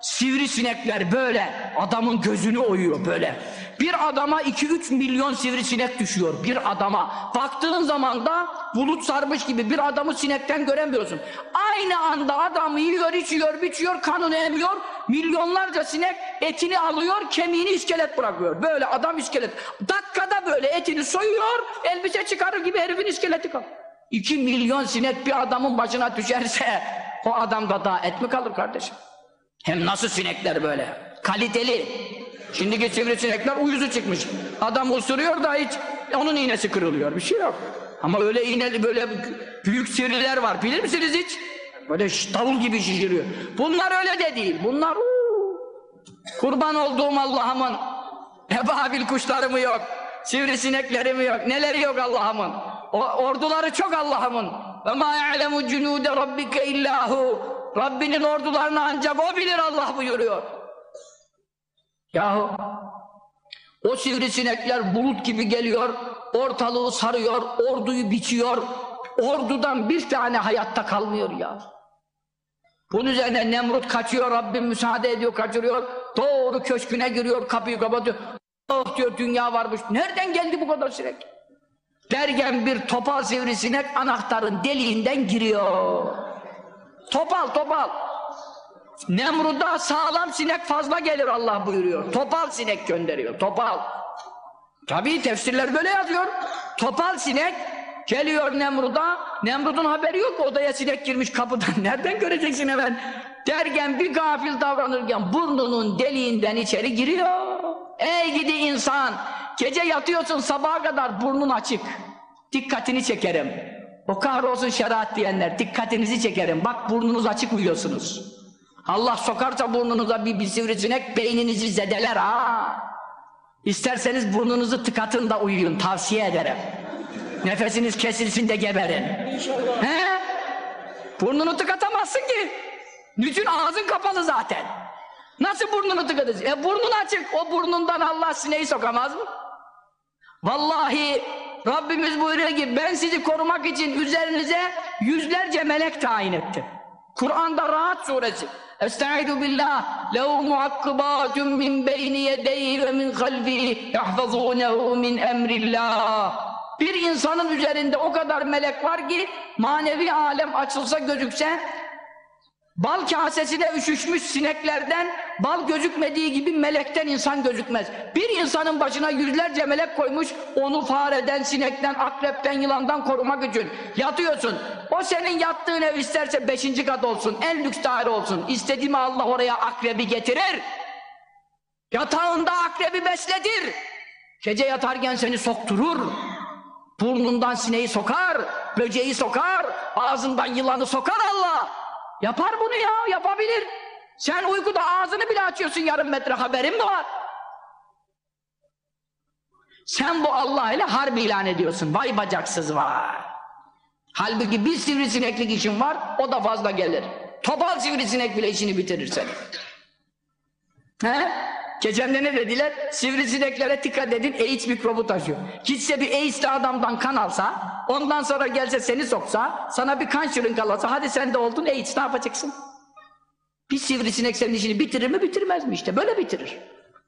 A: Sivrisinekler böyle adamın gözünü oyuyor böyle. Bir adama 2-3 milyon sivrisinek düşüyor bir adama. Baktığın zaman da bulut sarmış gibi bir adamı sinekten göremiyorsun. Aynı anda adamı yiyor, içiyor, biçiyor, kanını emiyor. Milyonlarca sinek etini alıyor, kemiğini iskelet bırakıyor. Böyle adam iskelet. Dakikada böyle etini soyuyor, elbise çıkarır gibi herifin iskeleti kalır. 2 milyon sinek bir adamın başına düşerse o adamda daha et mi kalır kardeşim? Hem nasıl sinekler böyle? Kaliteli. Şimdiki sivrisinekler uyuzu çıkmış. Adam usuruyor da hiç onun iğnesi kırılıyor. Bir şey yok. Ama öyle iğneli böyle büyük sivriler var. Bilir misiniz hiç? Böyle davul gibi şişiriyor. Bunlar öyle de değil. Bunlar uuu. Kurban olduğum Allah'ımın ebabil kuşları mı yok? Sivrisinekleri mi yok? Neleri yok Allah'ımın? Orduları çok Allah'ımın. Ve ma ya'lemu cunude rabbike. Rabbinin ordularını ancak o bilir Allah buyuruyor. Yahu o sivrisinekler bulut gibi geliyor, ortalığı sarıyor, orduyu biçiyor. ordudan bir tane hayatta kalmıyor ya. Bunun üzerine Nemrut kaçıyor, Rabbim müsaade ediyor, kaçırıyor. Doğru köşküne giriyor, kapıyı kapatıyor. Oh diyor dünya varmış. Nereden geldi bu kadar sinek? Dergen bir topal sivrisinek anahtarın deliğinden giriyor. Topal topal. Nemrut'a sağlam sinek fazla gelir Allah buyuruyor. Topal sinek gönderiyor. Topal. Tabii tefsirler böyle yazıyor. Topal sinek geliyor Nemrut'a. Nemrut'un haberi yok. Odaya sinek girmiş kapıdan. Nereden göreceksin hemen? Dergen bir gafil davranırken burnunun deliğinden içeri giriyor. Ey gidi insan! Gece yatıyorsun sabaha kadar burnun açık. Dikkatini çekerim. O kahrolsun şeriat diyenler dikkatinizi çekerim. Bak burnunuz açık uyuyorsunuz. Allah sokarsa burnunuza bir, bir sivrisinek beyninizi zedeler ha. İsterseniz burnunuzu tıkatın da uyuyun tavsiye ederim. Nefesiniz kesilsin de geberin. He? Burnunu tıkatamazsın ki. Bütün ağzın kapalı zaten. Nasıl burnunu tıkatırsın? E burnun açık. O burnundan Allah sineği sokamaz mı? Vallahi Rabbimiz buyuruyor ki ben sizi korumak için üzerinize yüzlerce melek tayin ettim. Kur'an'da Rahat suresi. Estaizu billah lehu muakkibatun min beyni yedeyhi ve min halfihi yahfazunehu min emrillah. Bir insanın üzerinde o kadar melek var ki manevi alem açılsa gözükse Bal kasesine üşüşmüş sineklerden bal gözükmediği gibi melekten insan gözükmez. Bir insanın başına yüzlerce melek koymuş onu fareden, sinekten, akrepten, yılandan korumak için. Yatıyorsun. O senin yattığın ev isterse beşinci kat olsun, en lüks daire olsun. İstediğimi Allah oraya akrebi getirir. Yatağında akrebi besledir. Gece yatarken seni sokturur. Burnundan sineği sokar, böceği sokar, ağzından yılanı sokar. Yapar bunu ya, yapabilir. Sen uykuda ağzını bile açıyorsun yarım metre haberin mi var? Sen bu Allah ile harbi ilan ediyorsun. Vay bacaksız var. Halbuki bir sivrisineklik işin var, o da fazla gelir. Topal sivrisinek bile işini bitirir seni. He? Geçen de ne dediler? Sivrisineklere dikkat edin, AIDS mikrobu taşıyor. Gitse bir AIDS'li adamdan kan alsa, ondan sonra gelse seni soksa, sana bir kan şırıngalasa, hadi sen de oldun AIDS, ne yapacaksın? Bir sivrisinek senin işini bitirir mi, bitirmez mi işte? Böyle bitirir.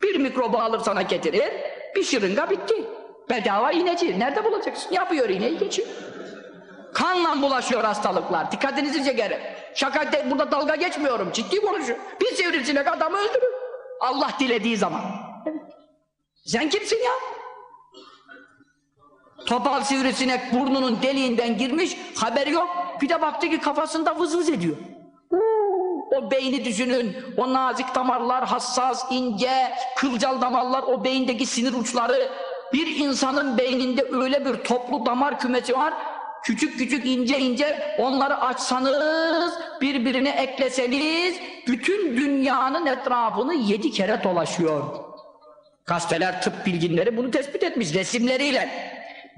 A: Bir mikrobu alır sana getirir, bir şırınga bitti. Bedava iğneci, nerede bulacaksın? Yapıyor iğneyi, geçiyor. Kanla bulaşıyor hastalıklar, dikkatinizi çekerim. Şaka, de, burada dalga geçmiyorum, ciddi konuşuyorum. Bir sivrisinek adamı öldürür. Allah dilediği zaman. Sen kimsin ya? Topal sivrisinek burnunun deliğinden girmiş, haberi yok. Bir de baktı ki kafasında vız vız ediyor. O beyni düşünün, o nazik damarlar, hassas, ince, kılcal damarlar, o beyindeki sinir uçları. Bir insanın beyninde öyle bir toplu damar kümesi var, küçük küçük ince ince onları açsanız, birbirine ekleseniz, bütün dünyanın etrafını yedi kere dolaşıyor. Gazeteler, tıp bilginleri bunu tespit etmiş resimleriyle.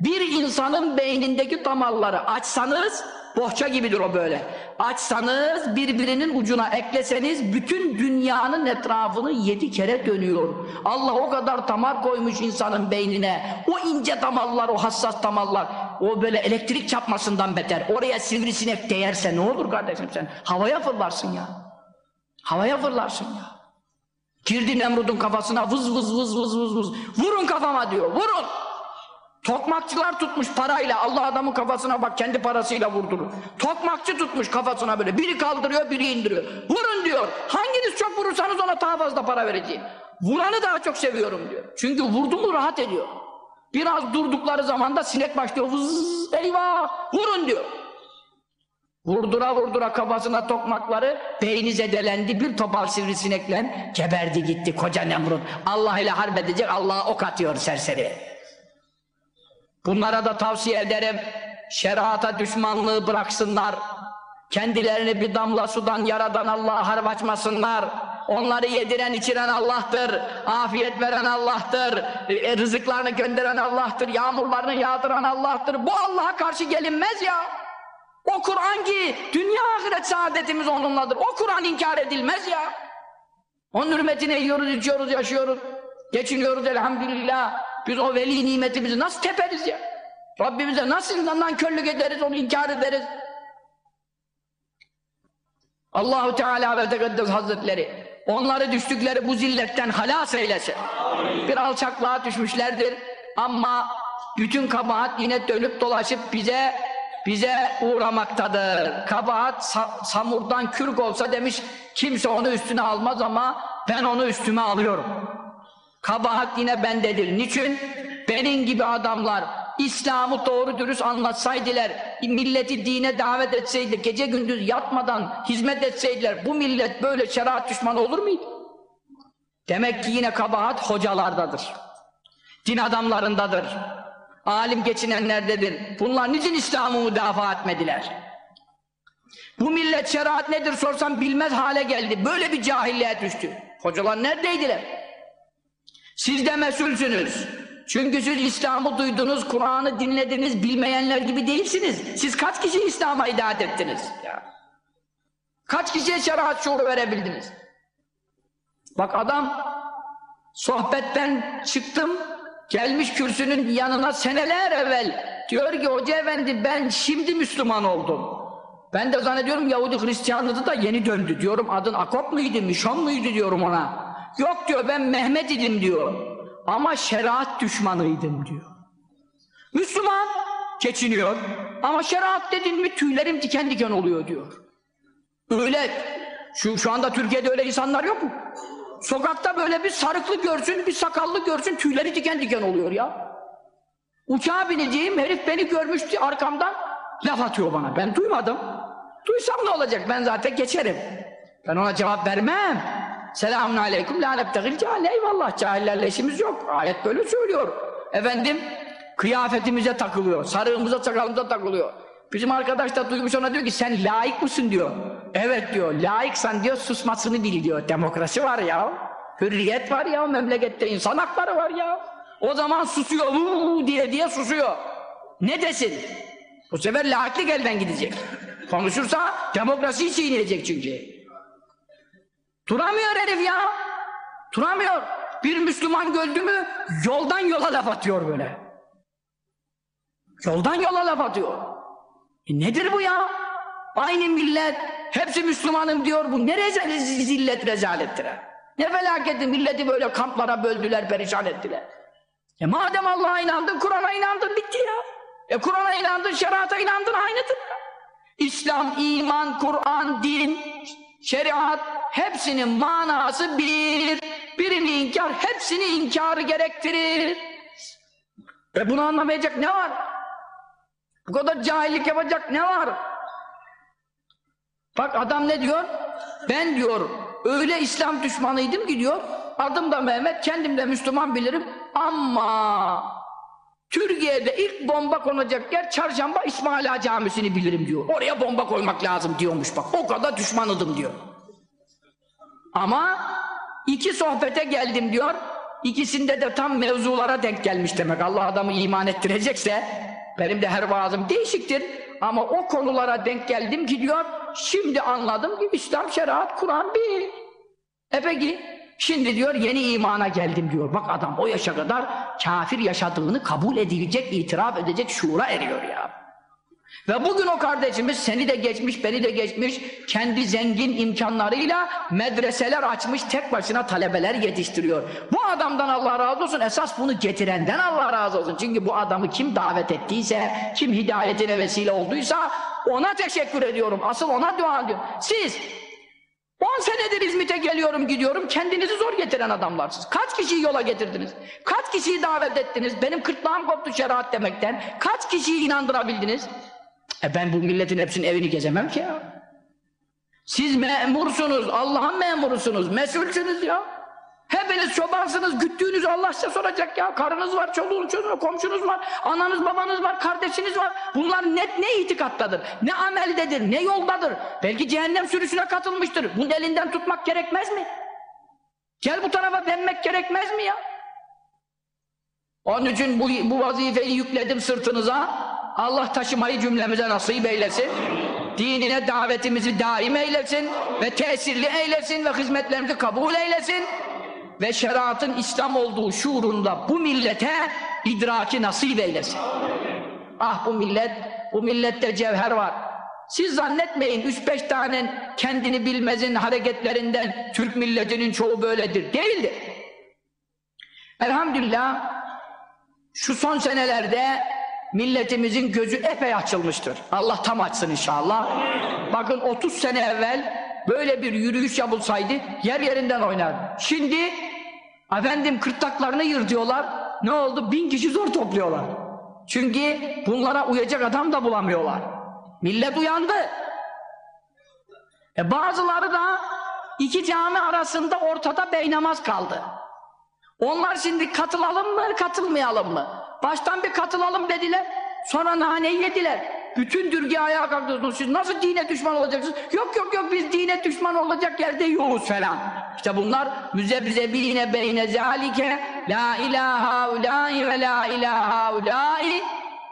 A: Bir insanın beynindeki damarları açsanız, bohça gibidir o böyle. Açsanız, birbirinin ucuna ekleseniz, bütün dünyanın etrafını yedi kere dönüyor. Allah o kadar damar koymuş insanın beynine. O ince damarlar, o hassas damarlar, o böyle elektrik çarpmasından beter. Oraya sivrisinek değerse ne olur kardeşim sen? Havaya fırlarsın ya. Havaya fırlarsın ya. Girdi Nemrut'un kafasına vız vız vız vız vız vız. Vurun kafama diyor, vurun. Tokmakçılar tutmuş parayla Allah adamın kafasına bak kendi parasıyla vurdurur. Tokmakçı tutmuş kafasına böyle biri kaldırıyor biri indiriyor. Vurun diyor. Hanginiz çok vurursanız ona daha fazla para vereceğim. Vuranı daha çok seviyorum diyor. Çünkü vurdu mu rahat ediyor. Biraz durdukları zaman da sinek başlıyor. Vız, eyvah vurun diyor. Vurdura vurdura kafasına tokmakları beyni zedelendi bir topal sivrisinekle geberdi gitti koca Nemrut. Allah ile harp edecek Allah'a ok atıyor serseri. Bunlara da tavsiye ederim. Şerata düşmanlığı bıraksınlar. Kendilerini bir damla sudan yaradan Allah'a harp açmasınlar. Onları yediren içiren Allah'tır. Afiyet veren Allah'tır. E, rızıklarını gönderen Allah'tır. Yağmurlarını yağdıran Allah'tır. Bu Allah'a karşı gelinmez ya. O Kur'an ki dünya ahiret saadetimiz onunladır. O Kur'an inkar edilmez ya. Onun hürmetine yiyoruz, içiyoruz, yaşıyoruz. Geçiniyoruz elhamdülillah. Biz o veli nimetimizi nasıl teperiz ya? Rabbimize nasıl nankörlük ederiz, onu inkar ederiz. Allahu Teala ve Tekaddes Hazretleri onları düştükleri bu zilletten halas eylesin. Bir alçaklığa düşmüşlerdir ama bütün kabahat yine dönüp dolaşıp bize bize uğramaktadır. Kabahat sa samurdan kürk olsa demiş kimse onu üstüne almaz ama ben onu üstüme alıyorum. Kabahat yine bendedir. Niçin? Benim gibi adamlar İslam'ı doğru dürüst anlatsaydılar, milleti dine davet etseydi, gece gündüz yatmadan hizmet etseydiler, bu millet böyle şeriat düşmanı olur muydu? Demek ki yine kabahat hocalardadır. Din adamlarındadır. Alim geçinenlerdedir. Bunlar niçin İslam'ı müdafaa etmediler? Bu millet şeriat nedir sorsam bilmez hale geldi. Böyle bir cahilliğe düştü. Hocalar neredeydiler? Siz de mesulsünüz. Çünkü siz İslam'ı duydunuz, Kur'an'ı dinlediniz, bilmeyenler gibi değilsiniz. Siz kaç kişi İslam'a hidayet ettiniz? Ya. Kaç kişiye şeriat şuuru verebildiniz? Bak adam sohbetten çıktım, gelmiş kürsünün yanına seneler evvel diyor ki hoca efendi ben şimdi Müslüman oldum. Ben de zannediyorum Yahudi Hristiyanlığı da yeni döndü diyorum adın Akop muydu, Mişon muydu diyorum ona. Yok diyor ben Mehmet idim diyor. Ama şeriat düşmanıydım diyor. Müslüman geçiniyor ama şeriat dedin mi tüylerim diken diken oluyor diyor. Öyle şu, şu anda Türkiye'de öyle insanlar yok mu? Sokakta böyle bir sarıklı görsün, bir sakallı görsün tüyleri diken diken oluyor ya. Uçağa bineceğim herif beni görmüştü arkamdan laf atıyor bana. Ben duymadım. Duysam ne olacak? Ben zaten geçerim. Ben ona cevap vermem. Selamun aleyküm la nebtegil cahil. Eyvallah cahillerle işimiz yok. Ayet böyle söylüyor. Efendim kıyafetimize takılıyor. Sarığımıza sakalımıza takılıyor. Bizim arkadaş da duymuş ona diyor ki sen layık mısın diyor. Evet diyor layıksan diyor susmasını bil diyor. Demokrasi var ya. Hürriyet var ya memlekette insan hakları var ya. O zaman susuyor Vuu diye diye susuyor. Ne desin? Bu sefer layıklık elden gidecek. Konuşursa demokrasiyi çiğneyecek çünkü. Duramıyor herif ya. Duramıyor. Bir Müslüman gördü mü yoldan yola laf atıyor böyle. Yoldan yola laf atıyor. E nedir bu ya? Aynı millet, hepsi Müslümanım diyor bu. Ne rezil, zillet rezalettir? Ne felaketi milleti böyle kamplara böldüler, perişan ettiler. E madem Allah'a inandın, Kur'an'a inandın bitti ya. E Kur'an'a inandın, şeriata inandın aynıdır. İslam, iman, Kur'an, din, şeriat hepsinin manası bir. Birini inkar, hepsini inkarı gerektirir. Ve bunu anlamayacak ne var? Bu kadar cahillik yapacak ne var? Bak adam ne diyor? Ben diyor öyle İslam düşmanıydım ki diyor adım da Mehmet kendim de Müslüman bilirim ama Türkiye'de ilk bomba konacak yer Çarşamba İsmail Ağa Camisi'ni bilirim diyor. Oraya bomba koymak lazım diyormuş bak. O kadar düşmanıdım diyor. Ama iki sohbete geldim diyor. İkisinde de tam mevzulara denk gelmiş demek. Allah adamı iman ettirecekse benim de her vaazım değişiktir. Ama o konulara denk geldim ki diyor şimdi anladım ki İslam şeriat Kur'an bir. E peki şimdi diyor yeni imana geldim diyor. Bak adam o yaşa kadar kafir yaşadığını kabul edilecek, itiraf edecek şuura eriyor ya. Ve bugün o kardeşimiz seni de geçmiş, beni de geçmiş, kendi zengin imkanlarıyla medreseler açmış, tek başına talebeler yetiştiriyor. Bu adamdan Allah razı olsun, esas bunu getirenden Allah razı olsun. Çünkü bu adamı kim davet ettiyse, kim hidayetine vesile olduysa ona teşekkür ediyorum. Asıl ona dua ediyorum. Siz 10 senedir İzmit'e geliyorum gidiyorum, kendinizi zor getiren adamlarsınız. Kaç kişiyi yola getirdiniz? Kaç kişiyi davet ettiniz? Benim kırtlağım koptu şeriat demekten. Kaç kişiyi inandırabildiniz? E ben bu milletin hepsinin evini gezemem ki ya. Siz memursunuz, Allah'ın memurusunuz, mesulsünüz ya. Hepiniz çobansınız, güttüğünüz Allah size soracak ya. Karınız var, çoluğunuz, çocuğunuz, komşunuz var, ananız, babanız var, kardeşiniz var. Bunlar net ne itikattadır, ne ameldedir, ne yoldadır. Belki cehennem sürüsüne katılmıştır. Bunun elinden tutmak gerekmez mi? Gel bu tarafa dönmek gerekmez mi ya? Onun için bu, bu vazifeyi yükledim sırtınıza. Allah taşımayı cümlemize nasip eylesin. Dinine davetimizi daim eylesin ve tesirli eylesin ve hizmetlerimizi kabul eylesin ve şeriatın İslam olduğu şuurunda bu millete idraki nasip eylesin. Ah bu millet, bu millette cevher var. Siz zannetmeyin 3-5 tane kendini bilmezin hareketlerinden Türk milletinin çoğu böyledir. Değildir. Elhamdülillah şu son senelerde milletimizin gözü epey açılmıştır. Allah tam açsın inşallah. Bakın 30 sene evvel böyle bir yürüyüş yapılsaydı yer yerinden oynar. Şimdi efendim kırtlaklarını yırtıyorlar. Ne oldu? Bin kişi zor topluyorlar. Çünkü bunlara uyacak adam da bulamıyorlar. Millet uyandı. E bazıları da iki cami arasında ortada beynamaz kaldı. Onlar şimdi katılalım mı, katılmayalım mı? Baştan bir katılalım dediler, sonra naneyi yediler. Bütün Türkiye ayağa kalktı. Siz nasıl dine düşman olacaksınız? Yok yok yok biz dine düşman olacak yerde yokuz falan. İşte bunlar müzebzebine beyne zalike la ilaha ulai ve la ilaha ulai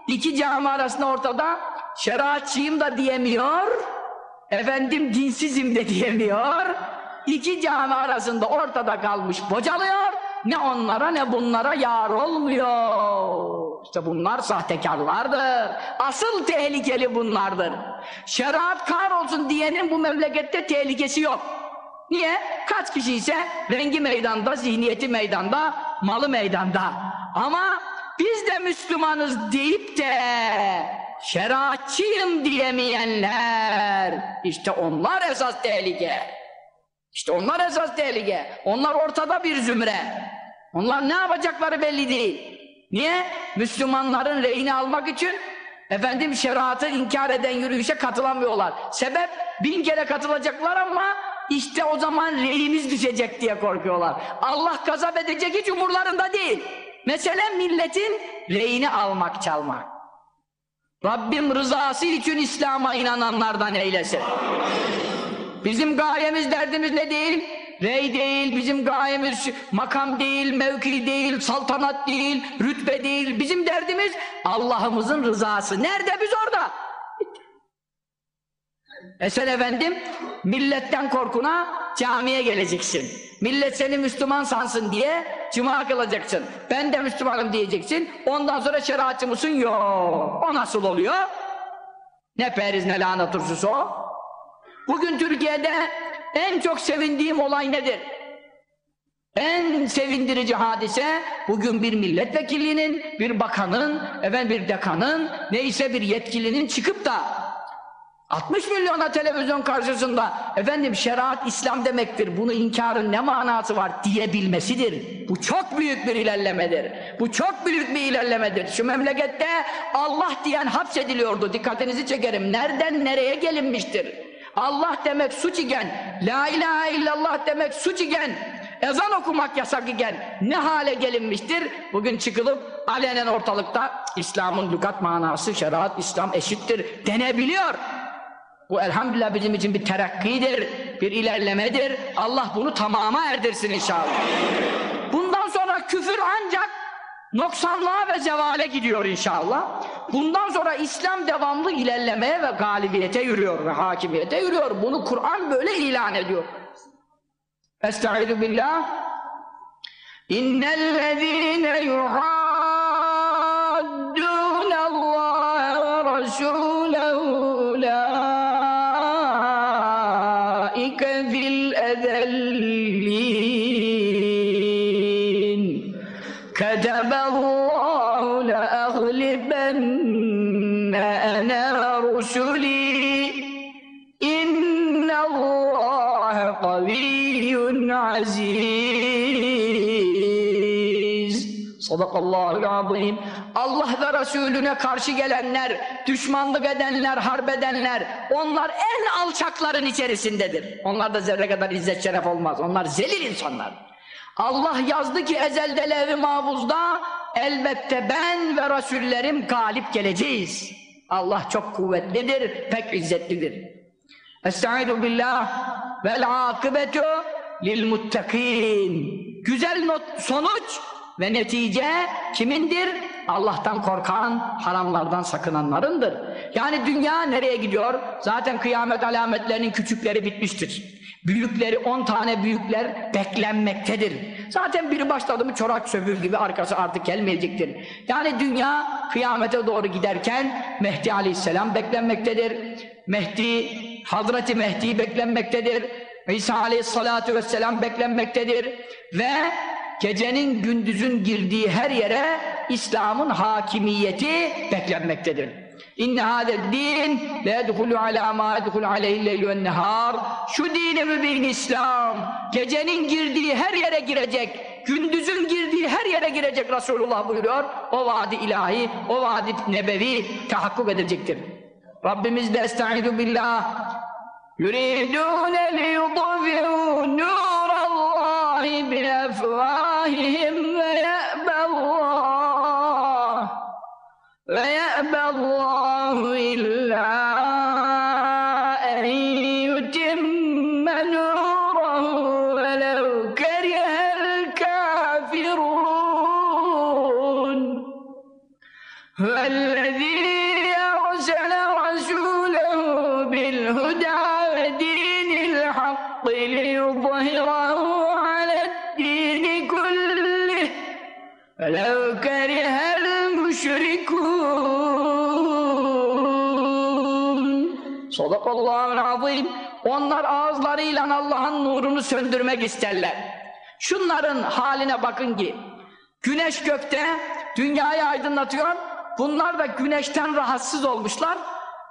A: iki cami arasında ortada şeriatçıyım da diyemiyor efendim dinsizim de diyemiyor iki cami arasında ortada kalmış bocalıyor ne onlara ne bunlara yar olmuyor. İşte bunlar sahtekarlardır. Asıl tehlikeli bunlardır. Şeriat kar olsun diyenin bu memlekette tehlikesi yok. Niye? kaç kişi ise rengi meydanda zihniyeti meydanda malı meydanda. Ama biz de Müslümanız deyip de şeriatçıyım diyemeyenler işte onlar esas tehlike işte onlar esas tehlike. Onlar ortada bir zümre. Onlar ne yapacakları belli değil. Niye? Müslümanların reyini almak için efendim şeriatı inkar eden yürüyüşe katılamıyorlar. Sebep bin kere katılacaklar ama işte o zaman reyimiz düşecek diye korkuyorlar. Allah gazap edecek hiç umurlarında değil. Mesele milletin reyini almak çalmak. Rabbim rızası için İslam'a inananlardan eylesin. Bizim gayemiz derdimiz ne değil? Rey değil, bizim gayemiz makam değil, mevki değil, saltanat değil, rütbe değil. Bizim derdimiz Allah'ımızın rızası. Nerede biz orada? E sen efendim milletten korkuna camiye geleceksin. Millet seni Müslüman sansın diye cuma kılacaksın. Ben de Müslümanım diyeceksin. Ondan sonra şeriatçı mısın? Yok. O nasıl oluyor? Ne periz ne lanet o? Bugün Türkiye'de en çok sevindiğim olay nedir? En sevindirici hadise bugün bir milletvekilinin, bir bakanın, efendim bir dekanın, neyse bir yetkilinin çıkıp da 60 milyona televizyon karşısında efendim şeriat İslam demektir bunu inkarın ne manası var? diyebilmesidir. Bu çok büyük bir ilerlemedir. Bu çok büyük bir ilerlemedir. Şu memlekette Allah diyen hapsediliyordu. Dikkatinizi çekerim. Nereden nereye gelinmiştir Allah demek suç iken la ilahe illallah demek suç iken ezan okumak yasak iken ne hale gelinmiştir bugün çıkılıp alenen ortalıkta İslam'ın lügat manası şeriat İslam eşittir denebiliyor bu elhamdülillah bizim için bir terakkidir, bir ilerlemedir. Allah bunu tamama erdirsin inşallah. Bundan sonra küfür ancak noksanlığa ve zevale gidiyor inşallah. Bundan sonra İslam devamlı ilerlemeye ve galibiyete yürüyor ve hakimiyete yürüyor. Bunu Kur'an böyle ilan ediyor. Estaizu billah. İnnellezîne yuhaddûnallâhe ve rasûlehu aziz. Sadakallahul azim. Allah ve Resulüne karşı gelenler, düşmanlık edenler, harp edenler, onlar en alçakların içerisindedir. Onlarda zerre kadar izzet şeref olmaz. Onlar zelil insanlar. Allah yazdı ki ezelde levi mavuzda elbette ben ve Resullerim galip geleceğiz. Allah çok kuvvetlidir, pek izzetlidir. Estaizu billah vel akıbetu lil muttakin. Güzel not, sonuç ve netice kimindir? Allah'tan korkan, haramlardan sakınanlarındır. Yani dünya nereye gidiyor? Zaten kıyamet alametlerinin küçükleri bitmiştir. Büyükleri, on tane büyükler beklenmektedir. Zaten biri başladı mı çorak söpür gibi arkası artık gelmeyecektir. Yani dünya kıyamete doğru giderken Mehdi Aleyhisselam beklenmektedir. Mehdi, Hazreti Mehdi beklenmektedir. İsa Aleyhisselatü Vesselam beklenmektedir. Ve gecenin gündüzün girdiği her yere İslam'ın hakimiyeti beklenmektedir. İnne hâdel din la yedhulu alâ mâ yedhulu aleyhi leylü ve nehâr Şu dini mübin İslam gecenin girdiği her yere girecek gündüzün girdiği her yere girecek Resulullah buyuruyor. O vaadi ilahi, o vaadi nebevi tahakkuk edecektir. Rabbimiz de estaizu billah يريدون ليطفئوا نور الله بأفواههم ويأبى الله ويأبى الله إلا Onlar ağızlarıyla Allah'ın nurunu söndürmek isterler. Şunların haline bakın ki güneş gökte dünyayı aydınlatıyor. Bunlar da güneşten rahatsız olmuşlar.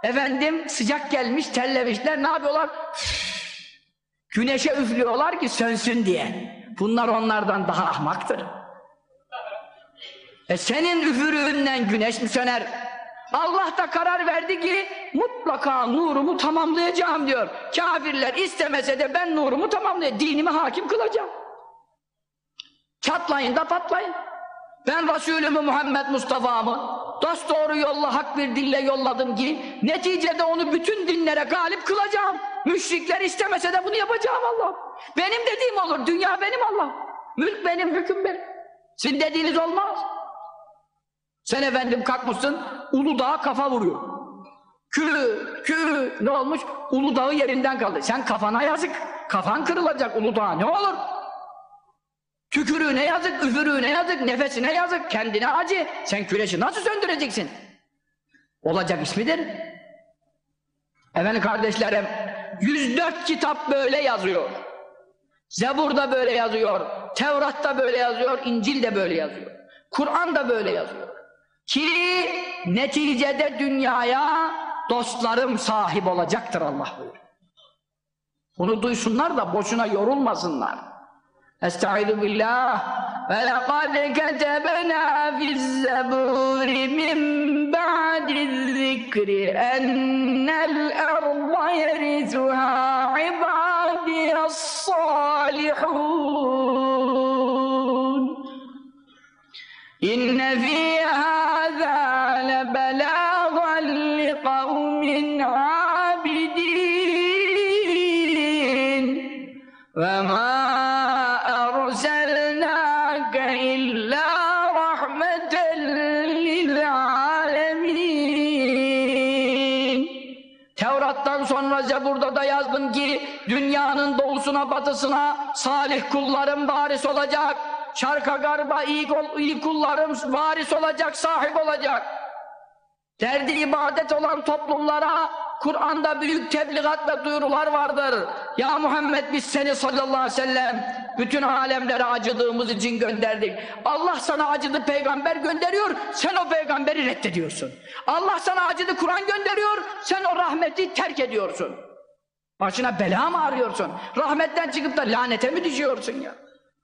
A: Efendim sıcak gelmiş, terlemişler. Ne yapıyorlar? Güneşe üflüyorlar ki sönsün diye. Bunlar onlardan daha ahmaktır. E senin üfürüğünden güneş mi söner? Allah da karar verdi ki mutlaka nurumu tamamlayacağım diyor. Kafirler istemese de ben nurumu tamamlayacağım. Dinimi hakim kılacağım. Çatlayın da patlayın. Ben Resulümü Muhammed Mustafa'mı dost doğru yolla hak bir dille yolladım ki neticede onu bütün dinlere galip kılacağım. Müşrikler istemese de bunu yapacağım Allah. Benim dediğim olur. Dünya benim Allah. Mülk benim, hüküm benim. Sizin dediğiniz olmaz. Sen efendim kalkmışsın Uludağ'a kafa vuruyor. Kü, kü ne olmuş? Uludağ'ı yerinden kaldı. Sen kafana yazık. Kafan kırılacak Uludağ'a ne olur? Tükürüğüne yazık, üfürüğüne yazık, nefesine yazık, kendine acı. Sen güneşi nasıl söndüreceksin? Olacak iş midir? Efendim kardeşlerim, 104 kitap böyle yazıyor. Zebur da böyle yazıyor, Tevrat da böyle yazıyor, İncil de böyle yazıyor. Kur'an da böyle yazıyor. Ki neticede dünyaya dostlarım sahip olacaktır Allah buyuruyor. Bunu duysunlar da boşuna yorulmasınlar. Estaizu billah ve lekad ketebna fizzeburi min ba'di zikri ennel erda yerisuha ibadiyas salihun İnne fî hâzâ lebelâgan liqavmin âbidîn ve mâ erselnâke illâ rahmeten lil âlemîn Tevrat'tan sonra Zebur'da da yazdım ki dünyanın doğusuna batısına salih kullarım varis olacak. Şarka garba iyi, iyi kullarım varis olacak, sahip olacak. Derdi ibadet olan toplumlara Kur'an'da büyük tebligat ve duyurular vardır. Ya Muhammed biz seni sallallahu aleyhi ve sellem bütün alemlere acıdığımız için gönderdik. Allah sana acıdı peygamber gönderiyor, sen o peygamberi reddediyorsun. Allah sana acıdı Kur'an gönderiyor, sen o rahmeti terk ediyorsun. Başına bela mı arıyorsun? Rahmetten çıkıp da lanete mi düşüyorsun ya?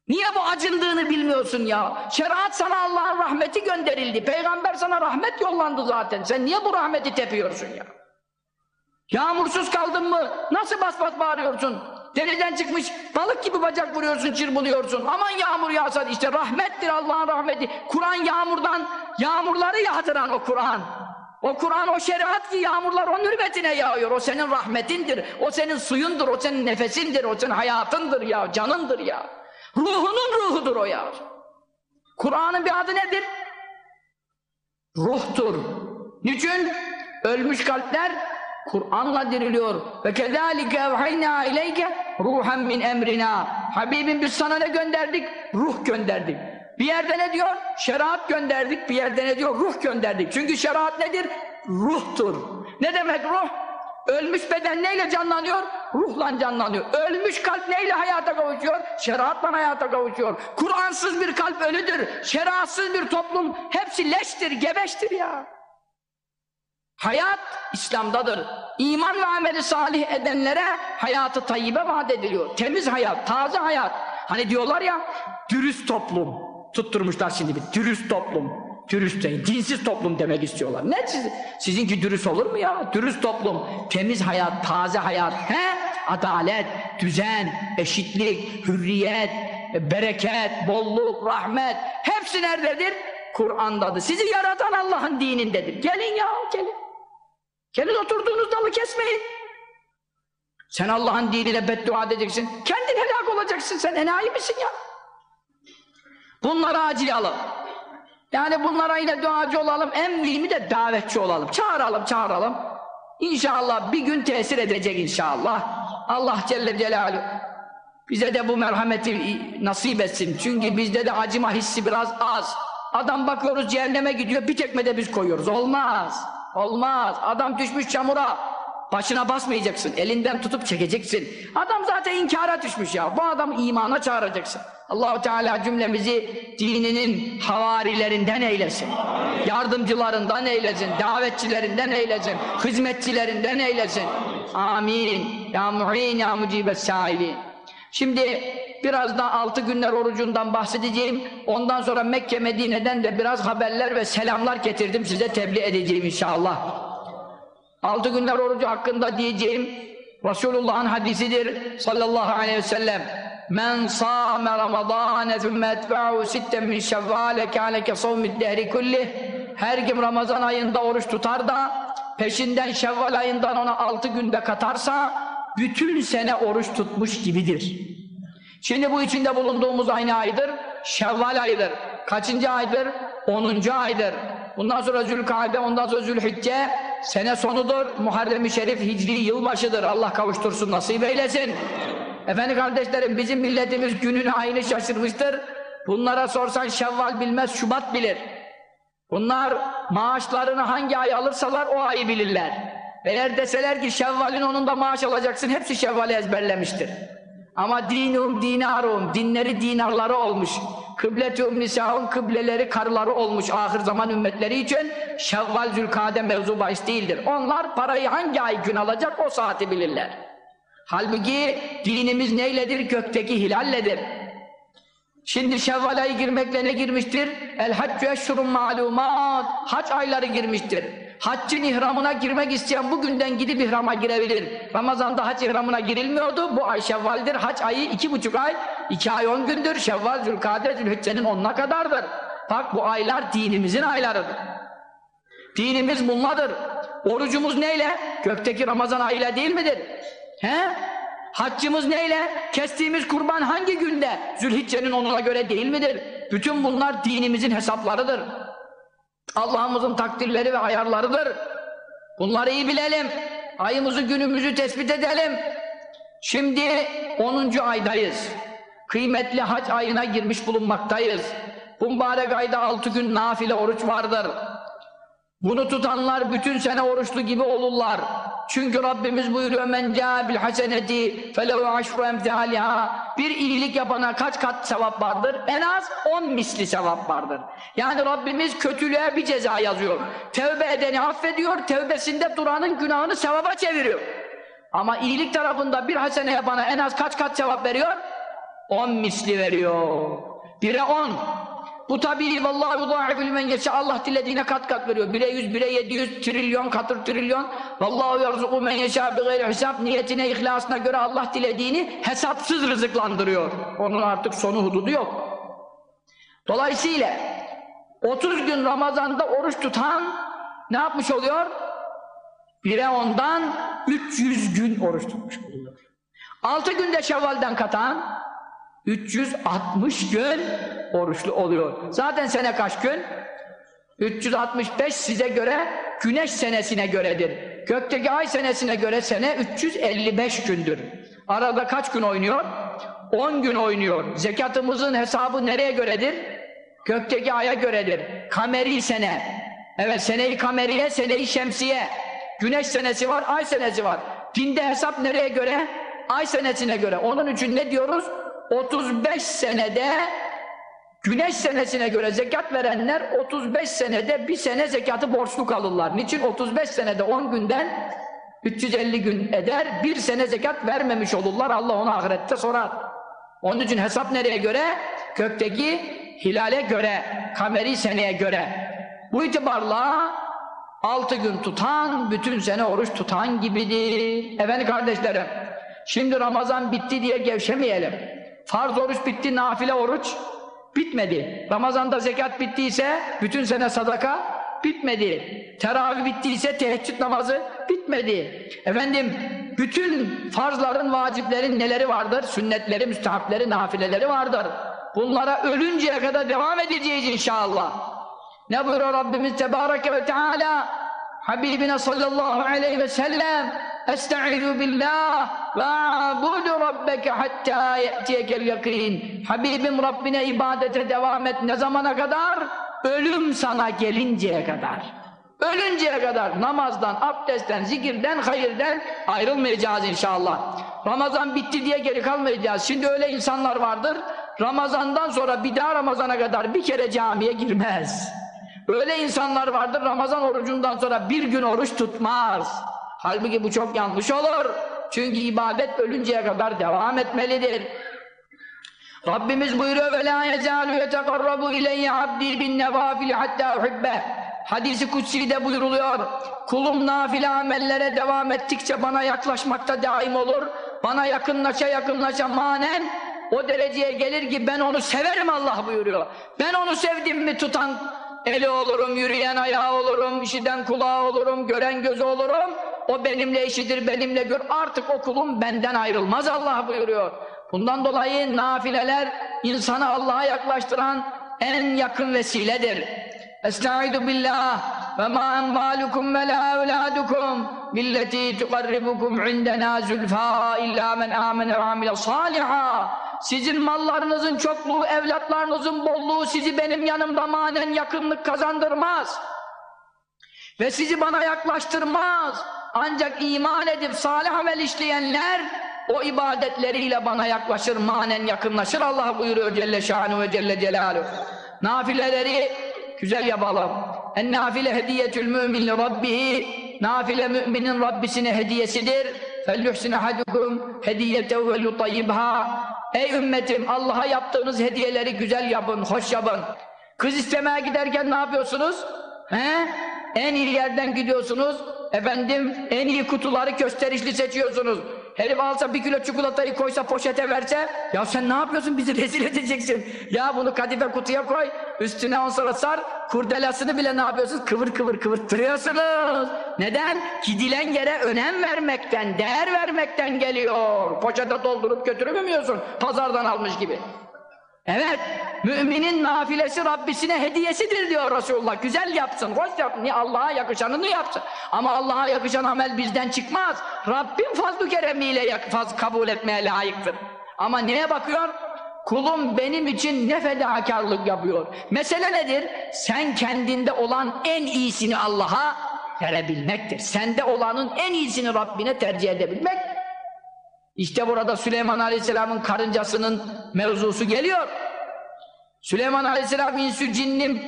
A: Niye bu acındığını bilmiyorsun ya? Şeriat sana Allah'ın rahmeti gönderildi. Peygamber sana rahmet yollandı zaten. Sen niye bu rahmeti tepiyorsun ya? Yağmursuz kaldın mı? Nasıl bas bas bağırıyorsun? Denizden çıkmış balık gibi bacak vuruyorsun, çırpınıyorsun. Aman yağmur yağsa işte rahmettir Allah'ın rahmeti. Kur'an yağmurdan, yağmurları yağdıran o Kur'an. O Kur'an o şeriat ki yağmurlar onun hürmetine yağıyor. O senin rahmetindir, o senin suyundur, o senin nefesindir, o senin hayatındır ya, canındır ya. Ruhunun ruhudur o ya. Kur'an'ın bir adı nedir? Ruhtur. Niçin? Ölmüş kalpler Kur'an'la diriliyor. Ve kezalike evhayna ileyke ruhen min emrina. Habibim biz sana ne gönderdik? Ruh gönderdik. Bir yerde ne diyor? Şeriat gönderdik. Bir yerde ne diyor? Ruh gönderdik. Çünkü şeriat nedir? Ruhtur. Ne demek ruh? Ölmüş beden neyle canlanıyor? Ruhla canlanıyor. Ölmüş kalp neyle hayata kavuşuyor? Şeriatla hayata kavuşuyor. Kur'ansız bir kalp ölüdür. Şeriatsız bir toplum hepsi leştir, gebeştir ya. Hayat İslam'dadır. İman ve ameli salih edenlere hayatı tayyibe vaat ediliyor. Temiz hayat, taze hayat. Hani diyorlar ya, dürüst toplum. Tutturmuşlar şimdi bir dürüst toplum. Dürüst değil, dinsiz toplum demek istiyorlar. Ne siz, sizinki dürüst olur mu ya? Dürüst toplum, temiz hayat, taze hayat, he? Adalet, düzen, eşitlik, hürriyet, bereket, bolluk, rahmet hepsi nerededir? Kur'an'dadır. Sizi yaratan Allah'ın dinindedir. Gelin ya, gelin. Gelin oturduğunuz dalı kesmeyin. Sen Allah'ın diniyle beddua edeceksin. Kendin helak olacaksın. Sen enayi misin ya? Bunları acil alın. Yani bunlara yine duacı olalım. En mühimi de davetçi olalım. Çağıralım, çağıralım. İnşallah bir gün tesir edecek inşallah. Allah Celle Celaluhu bize de bu merhameti nasip etsin. Çünkü bizde de acıma hissi biraz az. Adam bakıyoruz cehenneme gidiyor, bir tekme de biz koyuyoruz. Olmaz. Olmaz. Adam düşmüş çamura. Başına basmayacaksın. Elinden tutup çekeceksin. Adam zaten inkara düşmüş ya. Bu adamı imana çağıracaksın. Allahu Teala cümlemizi dininin havarilerinden eylesin. Yardımcılarından eylesin. Davetçilerinden eylesin. Hizmetçilerinden eylesin. Amin. Ya mu'in ya mucibes sailin. Şimdi biraz da altı günler orucundan bahsedeceğim. Ondan sonra Mekke Medine'den de biraz haberler ve selamlar getirdim size tebliğ edeceğim inşallah. Altı günler orucu hakkında diyeceğim Resulullah'ın hadisidir sallallahu aleyhi ve sellem. Men sâme ramadâne thumme etba'u sitten min şevvâle kâne ke savmid dehri kullih. Her kim Ramazan ayında oruç tutar da peşinden Şevval ayından ona altı günde katarsa bütün sene oruç tutmuş gibidir. Şimdi bu içinde bulunduğumuz aynı aydır. Şevval ayıdır. Kaçıncı aydır? Onuncu aydır. Bundan sonra Zülkade, ondan sonra Zülhicce sene sonudur. Muharrem-i Şerif Hicri yılbaşıdır. Allah kavuştursun, nasip eylesin. Efendim kardeşlerim bizim milletimiz günün ayını şaşırmıştır. Bunlara sorsan Şevval bilmez, Şubat bilir. Bunlar maaşlarını hangi ay alırsalar o ayı bilirler. Eğer deseler ki Şevval'in onun da maaş alacaksın hepsi Şevval'i ezberlemiştir. Ama dinum dinarum, dinleri dinarları olmuş. Kıbletum nisahun kıbleleri karıları olmuş ahir zaman ümmetleri için Şevval Zülkade mevzu bahis değildir. Onlar parayı hangi ay gün alacak o saati bilirler. Halbuki dinimiz neyledir? Gökteki hilalledir. Şimdi Şevval ayı girmekle ne girmiştir? El haccü eşşurun malumat. Hac ayları girmiştir. Haccın ihramına girmek isteyen bugünden gidip ihrama girebilir. Ramazan'da hac ihramına girilmiyordu. Bu ay Şevval'dir. Hac ayı iki buçuk ay, iki ay on gündür. Şevval, Zülkade, Zülhicce'nin onuna kadardır. Bak bu aylar dinimizin aylarıdır. Dinimiz bunladır. Orucumuz neyle? Gökteki Ramazan ayıyla değil midir? He? Haccımız neyle? Kestiğimiz kurban hangi günde? Zülhicce'nin onuna göre değil midir? Bütün bunlar dinimizin hesaplarıdır. Allah'ımızın takdirleri ve ayarlarıdır. Bunları iyi bilelim. Ayımızı günümüzü tespit edelim. Şimdi 10. aydayız. Kıymetli hac ayına girmiş bulunmaktayız. Bu mübarek ayda 6 gün nafile oruç vardır. Bunu tutanlar bütün sene oruçlu gibi olurlar. Çünkü Rabbimiz buyuruyor men bil haseneti felehu aşru emthaliha. Bir iyilik yapana kaç kat sevap vardır? En az on misli sevap vardır. Yani Rabbimiz kötülüğe bir ceza yazıyor. Tevbe edeni affediyor, tevbesinde duranın günahını sevaba çeviriyor. Ama iyilik tarafında bir hasene yapana en az kaç kat sevap veriyor? On misli veriyor. Bire on. Bu tabi vallahi yudâifül men yeşâ Allah dilediğine kat kat veriyor. Bire yüz, bire yedi yüz, trilyon, katır trilyon. Vallahu yarzuku men yeşâ bi gayri hesap. Niyetine, ihlasına göre Allah dilediğini hesapsız rızıklandırıyor. Onun artık sonu hududu yok. Dolayısıyla 30 gün Ramazan'da oruç tutan ne yapmış oluyor? Bire ondan 300 gün oruç tutmuş oluyor. 6 günde Şevval'den katan 360 gün oruçlu oluyor. Zaten sene kaç gün? 365 size göre güneş senesine göredir. Gökteki ay senesine göre sene 355 gündür. Arada kaç gün oynuyor? 10 gün oynuyor. Zekatımızın hesabı nereye göredir? Gökteki aya göredir. Kameri sene. Evet seneyi kameriye, seneyi şemsiye. Güneş senesi var, ay senesi var. Dinde hesap nereye göre? Ay senesine göre. Onun için ne diyoruz? 35 senede Güneş senesine göre zekat verenler 35 senede bir sene zekatı borçlu kalırlar. Niçin? 35 senede 10 günden 350 gün eder, bir sene zekat vermemiş olurlar. Allah onu ahirette sorar. Onun için hesap nereye göre? Kökteki hilale göre, kameri seneye göre. Bu itibarla 6 gün tutan, bütün sene oruç tutan gibidir. Efendim kardeşlerim, şimdi Ramazan bitti diye gevşemeyelim. Farz oruç bitti, nafile oruç bitmedi. Ramazanda zekat bittiyse bütün sene sadaka bitmedi. Teravih bittiyse teheccüd namazı bitmedi. Efendim bütün farzların, vaciplerin neleri vardır? Sünnetleri, müstehapleri, nafileleri vardır. Bunlara ölünceye kadar devam edeceğiz inşallah. Ne buyuruyor Rabbimiz Tebareke ve Teala? Habibine sallallahu aleyhi ve sellem Billah ve a'budu rabbeke hatta ye'tiyekel yakin. Habibim Rabbine ibadete devam et. Ne zamana kadar? Ölüm sana gelinceye kadar. Ölünceye kadar namazdan, abdestten, zikirden, hayırden ayrılmayacağız inşallah. Ramazan bitti diye geri kalmayacağız. Şimdi öyle insanlar vardır. Ramazandan sonra bir daha Ramazana kadar bir kere camiye girmez. Öyle insanlar vardır Ramazan orucundan sonra bir gün oruç tutmaz. Halbuki bu çok yanlış olur. Çünkü ibadet ölünceye kadar devam etmelidir. Rabbimiz buyuruyor ve la yezalu yetekarrabu ileyye abdi bin nevafil hatta uhibbe. Hadisi kutsi'de buyuruluyor. Kulum nafile amellere devam ettikçe bana yaklaşmakta daim olur. Bana yakınlaşa yakınlaşa manen o dereceye gelir ki ben onu severim Allah buyuruyor. Ben onu sevdim mi tutan eli olurum, yürüyen ayağı olurum, işiten kulağı olurum, gören gözü olurum. O benimle işidir, benimle gör. Artık o kulum benden ayrılmaz Allah buyuruyor. Bundan dolayı nafileler insanı Allah'a yaklaştıran en yakın vesiledir. Estaizu billah ve ma envalukum ve la evladukum billeti tukarribukum indena zülfa illa men amene ve amile saliha sizin mallarınızın çokluğu, evlatlarınızın bolluğu sizi benim yanımda manen yakınlık kazandırmaz. Ve sizi bana yaklaştırmaz ancak iman edip salih amel işleyenler o ibadetleriyle bana yaklaşır, manen yakınlaşır. Allah buyuruyor Celle Şanu ve Celle Celaluhu. Nafileleri güzel yapalım. En nafile hediyetül mümin li rabbihi. Nafile müminin Rabbisine hediyesidir. Fellühsin ahadukum hediyetehu ve yutayyibha. Ey ümmetim Allah'a yaptığınız hediyeleri güzel yapın, hoş yapın. Kız istemeye giderken ne yapıyorsunuz? He? En iyi yerden gidiyorsunuz. Efendim en iyi kutuları gösterişli seçiyorsunuz. Herif alsa bir kilo çikolatayı koysa poşete verse ya sen ne yapıyorsun bizi rezil edeceksin. Ya bunu kadife kutuya koy üstüne on sonra sar kurdelasını bile ne yapıyorsunuz? Kıvır kıvır kıvırttırıyorsunuz. Neden? Gidilen yere önem vermekten, değer vermekten geliyor. Poşete doldurup götürmüyorsun pazardan almış gibi. Evet, müminin nafilesi Rabbisine hediyesidir diyor Resulullah. Güzel yapsın, hoş yapsın. Allah'a yakışanını yapsın. Ama Allah'a yakışan amel bizden çıkmaz. Rabbim fazl-ı keremiyle faz kabul etmeye layıktır. Ama neye bakıyor? Kulum benim için ne fedakarlık yapıyor. Mesele nedir? Sen kendinde olan en iyisini Allah'a verebilmektir. Sende olanın en iyisini Rabbine tercih edebilmek işte burada Süleyman Aleyhisselam'ın karıncasının mevzusu geliyor. Süleyman Aleyhisselam insü cinnin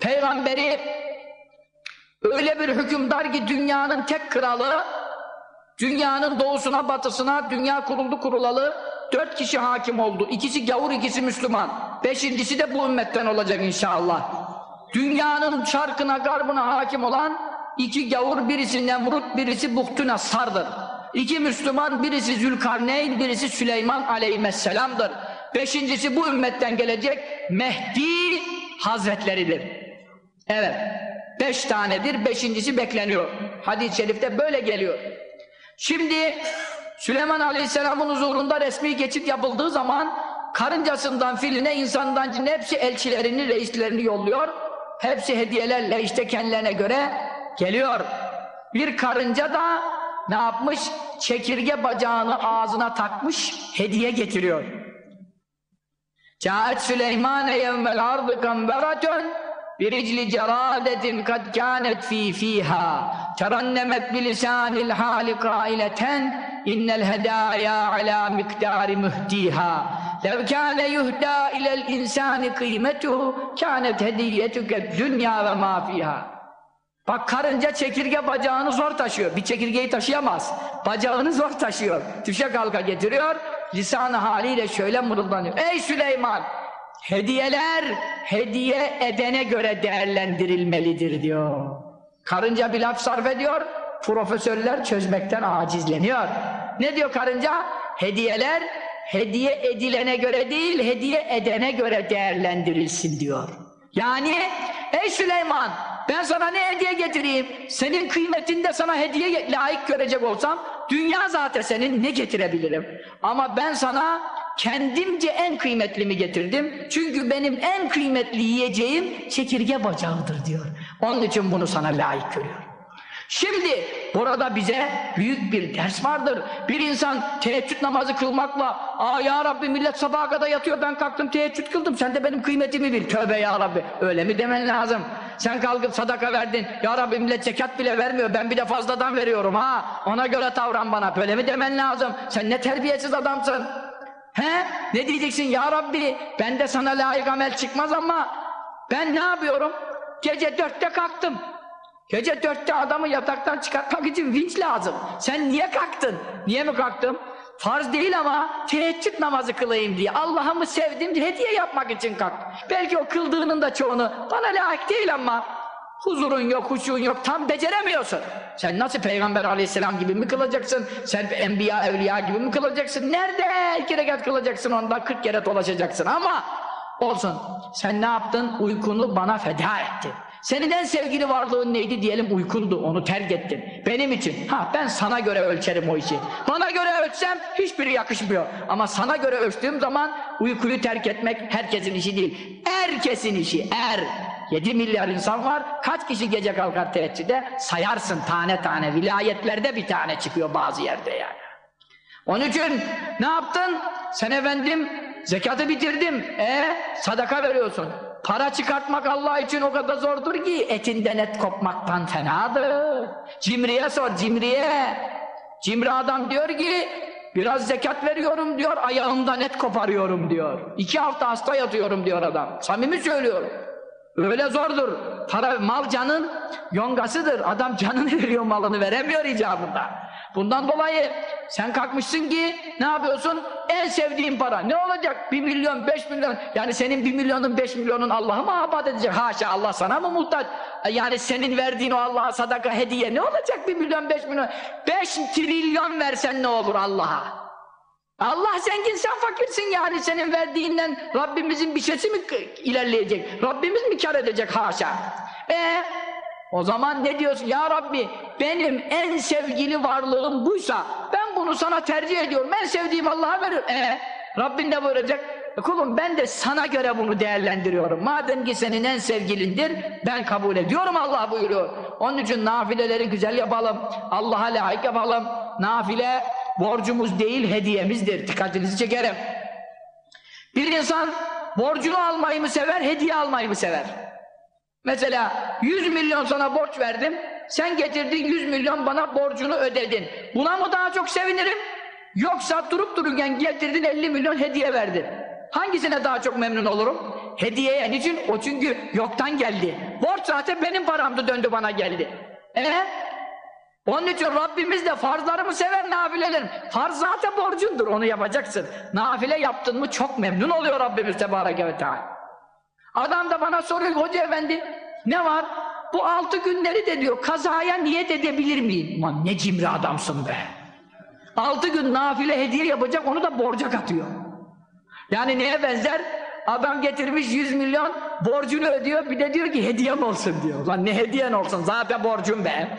A: peygamberi öyle bir hükümdar ki dünyanın tek kralı dünyanın doğusuna batısına dünya kuruldu kurulalı dört kişi hakim oldu. İkisi gavur ikisi Müslüman. Beşincisi de bu ümmetten olacak inşallah. Dünyanın şarkına garbına hakim olan iki gavur birisi Nemrut birisi Buhtuna Sardır. İki Müslüman, birisi Zülkarneyn, birisi Süleyman aleyhisselamdır. Beşincisi bu ümmetten gelecek Mehdi Hazretleridir. Evet, beş tanedir, beşincisi bekleniyor. Hadis-i şerifte böyle geliyor. Şimdi Süleyman aleyhisselamın huzurunda resmi geçit yapıldığı zaman karıncasından filine, insandan cinne hepsi elçilerini, reislerini yolluyor. Hepsi hediyelerle işte kendilerine göre geliyor. Bir karınca da ne yapmış? Çekirge bacağını ağzına takmış, hediye getiriyor. Câet Süleymane yevmel ardı kamberatun biricli ceradetin kad kânet fî fîhâ terannemet bilisânil hâli kâileten innel hedâyâ alâ miktâri mühdîhâ lev kâne yuhdâ ilel insâni kıymetuhu kânet hediyetüke dünyâ ve mâ fîhâ Bak karınca çekirge bacağını zor taşıyor. Bir çekirgeyi taşıyamaz. Bacağını zor taşıyor. Düşe kalka getiriyor. Lisanı haliyle şöyle mırıldanıyor. Ey Süleyman! Hediyeler hediye edene göre değerlendirilmelidir diyor. Karınca bir laf sarf ediyor. Profesörler çözmekten acizleniyor. Ne diyor karınca? Hediyeler hediye edilene göre değil, hediye edene göre değerlendirilsin diyor. Yani ey Süleyman ben sana ne hediye getireyim? Senin kıymetinde sana hediye layık görecek olsam dünya zaten senin ne getirebilirim? Ama ben sana kendimce en kıymetlimi getirdim. Çünkü benim en kıymetli yiyeceğim çekirge bacağıdır diyor. Onun için bunu sana layık görüyorum. Şimdi burada bize büyük bir ders vardır. Bir insan teheccüd namazı kılmakla ''Aa ya Rabbi millet sabaha kadar yatıyor ben kalktım teheccüd kıldım sen de benim kıymetimi bil.'' Tövbe ya Rabbi öyle mi demen lazım? Sen kalkıp sadaka verdin. ''Ya Rabbi millet zekat bile vermiyor ben bir de fazladan veriyorum ha ona göre davran bana.'' Böyle mi demen lazım? Sen ne terbiyesiz adamsın. He? Ne diyeceksin ya Rabbi ben de sana layık amel çıkmaz ama ben ne yapıyorum? Gece dörtte kalktım. Gece dörtte adamı yataktan çıkartmak için vinç lazım. Sen niye kalktın? Niye mi kalktım? Farz değil ama teheccüd namazı kılayım diye. Allah'ımı sevdim diye hediye yapmak için kalktım. Belki o kıldığının da çoğunu bana layık değil ama huzurun yok, huşun yok, tam beceremiyorsun. Sen nasıl Peygamber aleyhisselam gibi mi kılacaksın? Sen enbiya, evliya gibi mi kılacaksın? Nerede iki rekat kılacaksın ondan 40 kere dolaşacaksın ama olsun. Sen ne yaptın? Uykunu bana feda ettin. Senin en sevgili varlığın neydi diyelim uykundu onu terk ettin. Benim için ha ben sana göre ölçerim o işi. Bana göre ölçsem hiçbiri yakışmıyor. Ama sana göre ölçtüğüm zaman uykuyu terk etmek herkesin işi değil. Herkesin işi er. 7 milyar insan var. Kaç kişi gece kalkar teheccüde? Sayarsın tane tane. Vilayetlerde bir tane çıkıyor bazı yerde yani. Onun için ne yaptın? Sen efendim zekatı bitirdim. E sadaka veriyorsun. Para çıkartmak Allah için o kadar zordur ki etinden et kopmaktan fenadır. Cimriye sor cimriye. Cimri adam diyor ki biraz zekat veriyorum diyor ayağımdan et koparıyorum diyor. İki hafta hasta yatıyorum diyor adam. Samimi söylüyorum. Öyle zordur. Para, mal canın yongasıdır. Adam canını veriyor malını veremiyor icabında. Bundan dolayı sen kalkmışsın ki ne yapıyorsun? En sevdiğin para. Ne olacak? Bir milyon, beş milyon. Yani senin bir milyonun, beş milyonun Allah'ı mı abat edecek? Haşa Allah sana mı muhtaç? Yani senin verdiğin o Allah'a sadaka hediye ne olacak? Bir milyon, beş milyon. Beş trilyon versen ne olur Allah'a? Allah zengin sen fakirsin yani senin verdiğinden Rabbimizin bir şeysi mi ilerleyecek? Rabbimiz mi kar edecek haşa? E o zaman ne diyorsun? Ya Rabbi benim en sevgili varlığım buysa ben bunu sana tercih ediyorum. En sevdiğim Allah'a veriyorum. E Rabbin de buyuracak. E, kulum ben de sana göre bunu değerlendiriyorum. Madem ki senin en sevgilindir ben kabul ediyorum Allah buyuruyor. Onun için nafileleri güzel yapalım. Allah'a layık yapalım. Nafile borcumuz değil hediyemizdir. Dikkatinizi çekerim. Bir insan borcunu almayı mı sever, hediye almayı mı sever? Mesela 100 milyon sana borç verdim. Sen getirdin 100 milyon bana borcunu ödedin. Buna mı daha çok sevinirim? Yoksa durup dururken getirdin 50 milyon hediye verdin. Hangisine daha çok memnun olurum? Hediyeye. Niçin? O çünkü yoktan geldi. Borç zaten benim paramdı döndü bana geldi. Eee? Onun için Rabbimiz de farzları mı sever nafilelerim? Farz zaten borcundur onu yapacaksın. Nafile yaptın mı çok memnun oluyor Rabbimiz Tebareke ve Teala. Adam da bana soruyor hoca efendi ne var? Bu altı günleri de diyor kazaya niyet edebilir miyim? Aman ne cimri adamsın be. Altı gün nafile hediye yapacak onu da borca katıyor. Yani neye benzer? Adam getirmiş 100 milyon borcunu ödüyor bir de diyor ki hediyem olsun diyor. Lan ne hediyen olsun zaten borcum be.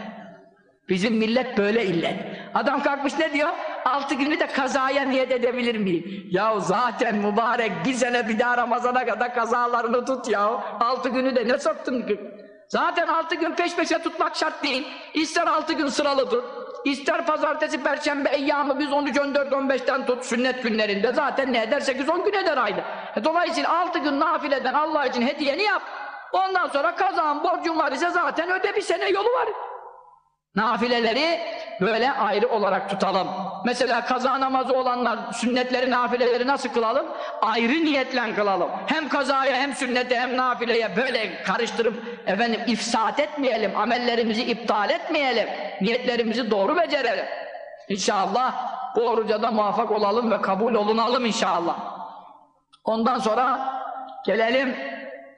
A: Bizim millet böyle illet. Adam kalkmış ne diyor? Altı günü de kazaya niyet edebilir miyim? Ya zaten mübarek bir sene bir daha Ramazan'a kadar kazalarını tut ya. Altı günü de ne soktun? Zaten altı gün peş peşe tutmak şart değil. İster altı gün sıralı tut, ister pazartesi, perşembe, eyyamı biz 13, 14, 15'ten tut sünnet günlerinde. Zaten ne eder? 8-10 gün eder ayda. E, Dolayısıyla altı gün nafileden Allah için hediyeni yap. Ondan sonra kazan, borcun var ise zaten öde bir sene yolu var. Nafileleri böyle ayrı olarak tutalım. Mesela kaza namazı olanlar sünnetleri, nafileleri nasıl kılalım? Ayrı niyetle kılalım. Hem kazaya hem sünnete hem nafileye böyle karıştırıp efendim ifsat etmeyelim, amellerimizi iptal etmeyelim. Niyetlerimizi doğru becerelim. İnşallah bu oruca da muvaffak olalım ve kabul olunalım inşallah. Ondan sonra gelelim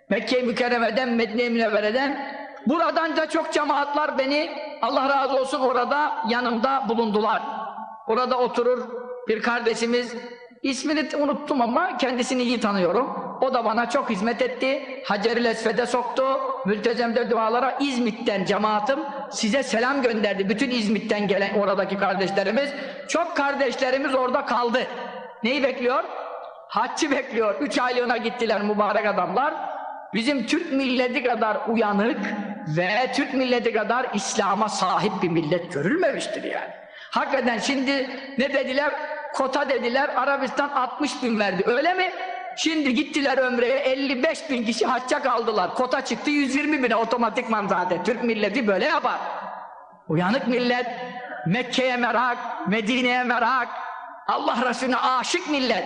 A: Mekke-i Mükerreme'den, Medine-i Münevvere'den Buradan da çok cemaatlar beni Allah razı olsun orada yanımda bulundular. Orada oturur bir kardeşimiz ismini unuttum ama kendisini iyi tanıyorum. O da bana çok hizmet etti. Hacer-i Esved'e soktu. Mültezemde dualara İzmit'ten cemaatim size selam gönderdi. Bütün İzmit'ten gelen oradaki kardeşlerimiz. Çok kardeşlerimiz orada kaldı. Neyi bekliyor? Haccı bekliyor. Üç aylığına gittiler mübarek adamlar. Bizim Türk milleti kadar uyanık ve Türk milleti kadar İslam'a sahip bir millet görülmemiştir yani. Hakikaten şimdi ne dediler? Kota dediler, Arabistan 60 bin verdi. Öyle mi? Şimdi gittiler ömreye 55 bin kişi hacca kaldılar. Kota çıktı 120 bine otomatikman zaten. Türk milleti böyle yapar. Uyanık millet, Mekke'ye merak, Medine'ye merak, Allah Resulüne aşık millet.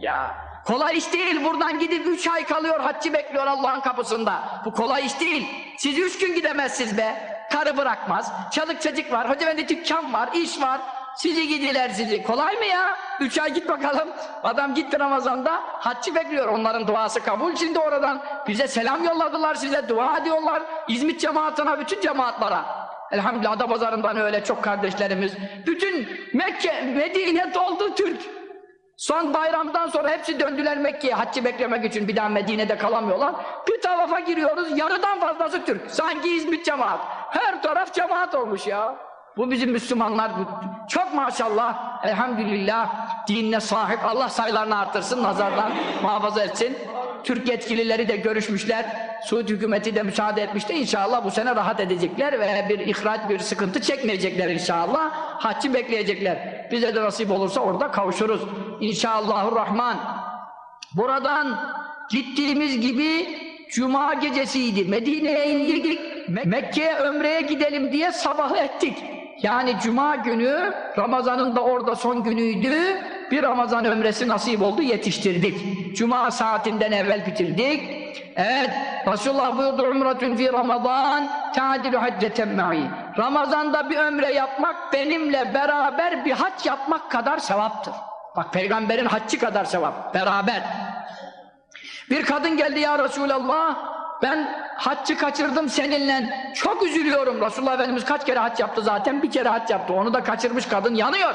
A: Ya kolay iş değil buradan gidip üç ay kalıyor haccı bekliyor Allah'ın kapısında. Bu kolay iş değil. Siz üç gün gidemezsiniz be. Karı bırakmaz. Çalık çocuk var. Hoca bende dükkan var, iş var. Sizi gidiler sizi. Kolay mı ya? Üç ay git bakalım. Adam gitti Ramazan'da haccı bekliyor. Onların duası kabul. Şimdi oradan bize selam yolladılar size. Dua ediyorlar. İzmit cemaatine, bütün cemaatlara. Elhamdülillah Adapazarı'ndan öyle çok kardeşlerimiz. Bütün Mekke, Medine doldu Türk. Son bayramdan sonra hepsi döndüler Mekke'ye haccı beklemek için bir daha Medine'de kalamıyorlar. Bir tarafa giriyoruz yarıdan fazlası Türk. Sanki İzmit cemaat. Her taraf cemaat olmuş ya. Bu bizim Müslümanlar çok maşallah elhamdülillah dinine sahip Allah sayılarını artırsın nazardan muhafaza etsin. Türk yetkilileri de görüşmüşler. Suud hükümeti de müsaade etmişti. İnşallah bu sene rahat edecekler ve bir ihraç, bir sıkıntı çekmeyecekler inşallah. Haccı bekleyecekler. Bize de nasip olursa orada kavuşuruz. İnşallahurrahman. Buradan gittiğimiz gibi Cuma gecesiydi. Medine'ye indik. Me Mekke'ye ömreye gidelim diye sabah ettik. Yani Cuma günü Ramazan'ın da orada son günüydü. Bir Ramazan ömresi nasip oldu yetiştirdik. Cuma saatinden evvel bitirdik. Evet Resulullah buyurdu umretün fi Ramazan ta'dilu hacceten ma'i. Ramazan'da bir ömre yapmak benimle beraber bir hac yapmak kadar sevaptır. Bak peygamberin haccı kadar sevap. Beraber. Bir kadın geldi ya Resulallah ben haccı kaçırdım seninle çok üzülüyorum. Resulullah Efendimiz kaç kere hac yaptı zaten bir kere hac yaptı onu da kaçırmış kadın yanıyor.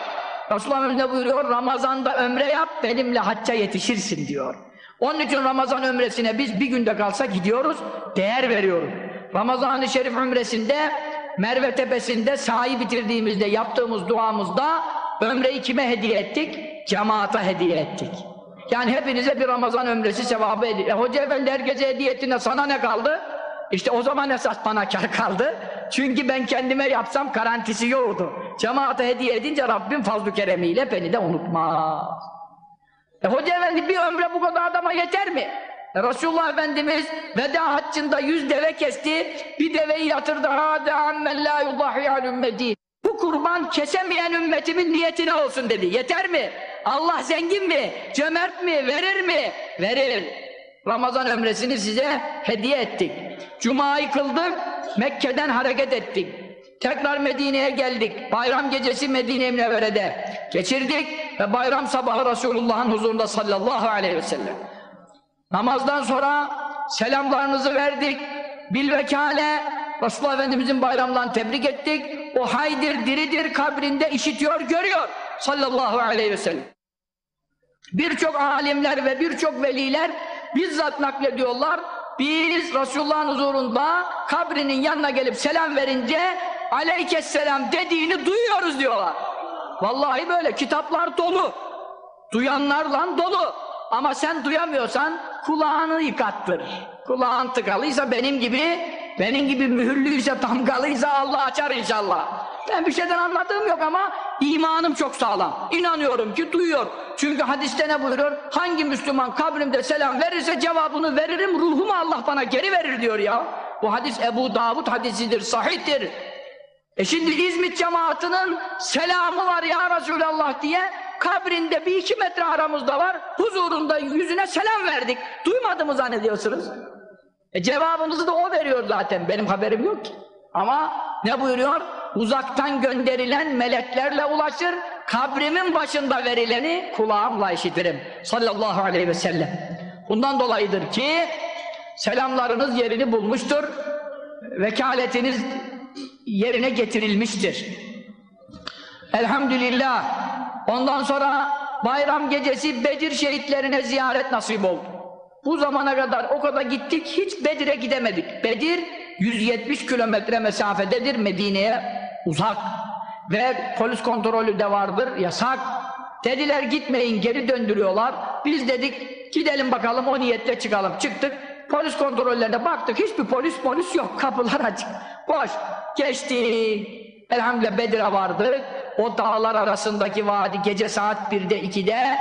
A: Resulullah Efendimiz ne buyuruyor? Ramazan'da ömre yap benimle hacca yetişirsin diyor. Onun için Ramazan ömresine biz bir günde kalsa gidiyoruz değer veriyoruz. Ramazan-ı Şerif ömresinde Merve Tepesi'nde sahi bitirdiğimizde yaptığımız duamızda ömreyi kime hediye ettik? Cemaata hediye ettik. Yani hepinize bir Ramazan ömresi sevabı hediye. E, Hoca efendi herkese hediye ettiğinde sana ne kaldı? İşte o zaman esas bana kar kaldı. Çünkü ben kendime yapsam garantisi yoktu. Cemaate hediye edince Rabbim fazl-ı keremiyle beni de unutmaz. E Hoca efendi bir ömre bu kadar adama yeter mi? E Resulullah Efendimiz veda haccında yüz deve kesti, bir deveyi yatırdı. Hâdâ ammen lâ yullâhi ümmeti. Bu kurban kesemeyen ümmetimin niyetine olsun dedi. Yeter mi? Allah zengin mi? Cömert mi? Verir mi? Verir. Ramazan ömresini size hediye ettik. Cuma'yı kıldık, Mekke'den hareket ettik. Tekrar Medine'ye geldik. Bayram gecesi Medine-i Münevvere'de geçirdik ve bayram sabahı Resulullah'ın huzurunda sallallahu aleyhi ve sellem. Namazdan sonra selamlarınızı verdik. Bilvekale Resulullah Efendimizin bayramdan tebrik ettik. O haydir, diridir kabrinde işitiyor, görüyor sallallahu aleyhi ve sellem. Birçok alimler ve birçok veliler bizzat naklediyorlar. Biz Resulullah'ın huzurunda kabrinin yanına gelip selam verince aleykesselam dediğini duyuyoruz diyorlar. Vallahi böyle kitaplar dolu. Duyanlarla dolu. Ama sen duyamıyorsan kulağını yıkattır. Kulağın tıkalıysa benim gibi Benim gibi mühürlüyse, damgalıysa Allah açar inşallah. Ben bir şeyden anladığım yok ama imanım çok sağlam. İnanıyorum ki duyuyor. Çünkü hadiste ne buyuruyor? Hangi Müslüman kabrimde selam verirse cevabını veririm, ruhumu Allah bana geri verir diyor ya. Bu hadis Ebu Davud hadisidir, sahihtir. E şimdi İzmit cemaatinin selamı var ya Resulallah diye kabrinde bir iki metre aramızda var. Huzurunda yüzüne selam verdik. Duymadı mı zannediyorsunuz? E cevabınızı da o veriyor zaten. Benim haberim yok ki. Ama ne buyuruyor? Uzaktan gönderilen meleklerle ulaşır. Kabrimin başında verileni kulağımla işitirim. Sallallahu aleyhi ve sellem. Bundan dolayıdır ki selamlarınız yerini bulmuştur. Vekaletiniz yerine getirilmiştir. Elhamdülillah. Ondan sonra bayram gecesi Bedir şehitlerine ziyaret nasip oldu. Bu zamana kadar o kadar gittik, hiç Bedir'e gidemedik. Bedir 170 kilometre mesafededir Medine'ye uzak. Ve polis kontrolü de vardır, yasak. Dediler gitmeyin, geri döndürüyorlar. Biz dedik gidelim bakalım o niyetle çıkalım. Çıktık, polis kontrollerine baktık, hiçbir polis polis yok, kapılar açık. Boş, geçtik. Elhamdülillah Bedir'e vardık. O dağlar arasındaki vadi gece saat 1'de 2'de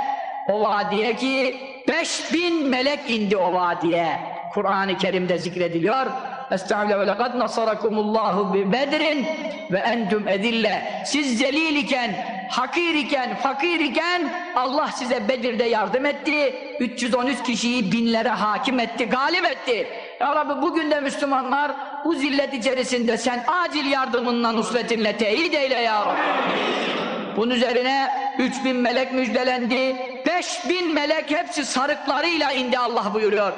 A: o vadiye ki 5000 melek indi o vadiye. Kur'an-ı Kerim'de zikrediliyor. Estağfirullah ve lekad nasarakumullahu bi bedrin ve entüm edille. Siz zelil iken, hakir iken, fakir iken Allah size Bedir'de yardım etti. 313 kişiyi binlere hakim etti, galip etti. Ya Rabbi bugün de Müslümanlar bu zillet içerisinde sen acil yardımınla, nusretinle teyit eyle ya Rabbi. Bunun üzerine 3000 melek müjdelendi. 5000 melek hepsi sarıklarıyla indi Allah buyuruyor.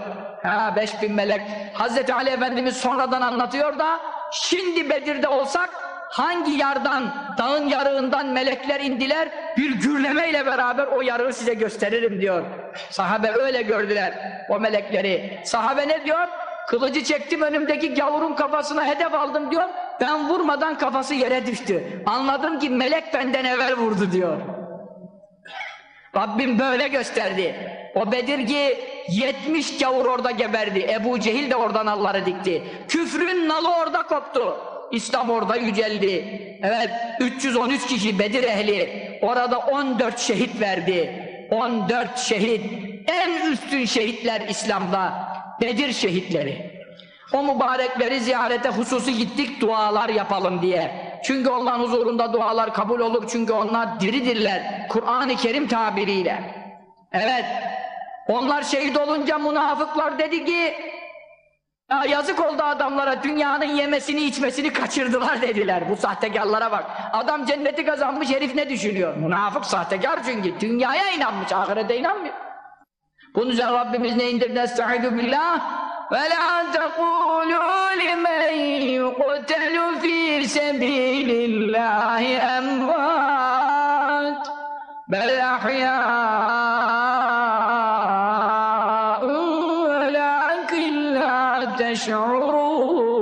A: Ha 5000 melek. Hazreti Ali Efendimiz sonradan anlatıyor da şimdi Bedir'de olsak hangi yardan, dağın yarığından melekler indiler bir gürlemeyle beraber o yarığı size gösteririm diyor. Sahabe öyle gördüler o melekleri. Sahabe ne diyor? Kılıcı çektim önümdeki gavurun kafasına hedef aldım diyor. Ben vurmadan kafası yere düştü. Anladım ki melek benden evvel vurdu diyor. Rabbim böyle gösterdi. O Bedir ki 70 gavur orada geberdi. Ebu Cehil de oradan alları dikti. Küfrün nalı orada koptu. İslam orada yüceldi. Evet 313 kişi Bedir ehli. Orada 14 şehit verdi. 14 şehit. En üstün şehitler İslam'da. Bedir şehitleri. O mübarekleri ziyarete hususi gittik dualar yapalım diye. Çünkü onların huzurunda dualar kabul olur. Çünkü onlar diridirler. Kur'an-ı Kerim tabiriyle. Evet. Onlar şehit olunca münafıklar dedi ki ya yazık oldu adamlara dünyanın yemesini içmesini kaçırdılar dediler. Bu sahtekarlara bak. Adam cenneti kazanmış herif ne düşünüyor? Münafık sahtekar çünkü. Dünyaya inanmış, ahirete inanmıyor. Bunun üzerine Rabbimiz ne indirdi? Billah. وَلَا تَقُولُوا لِمَنْ يُقْتَلُ فِي سَبِيلِ اللّٰهِ أَمْوَاتٍ بَلْ أَحْيَاءٌ وَلَكِنْ لَا تَشْعُرُونَ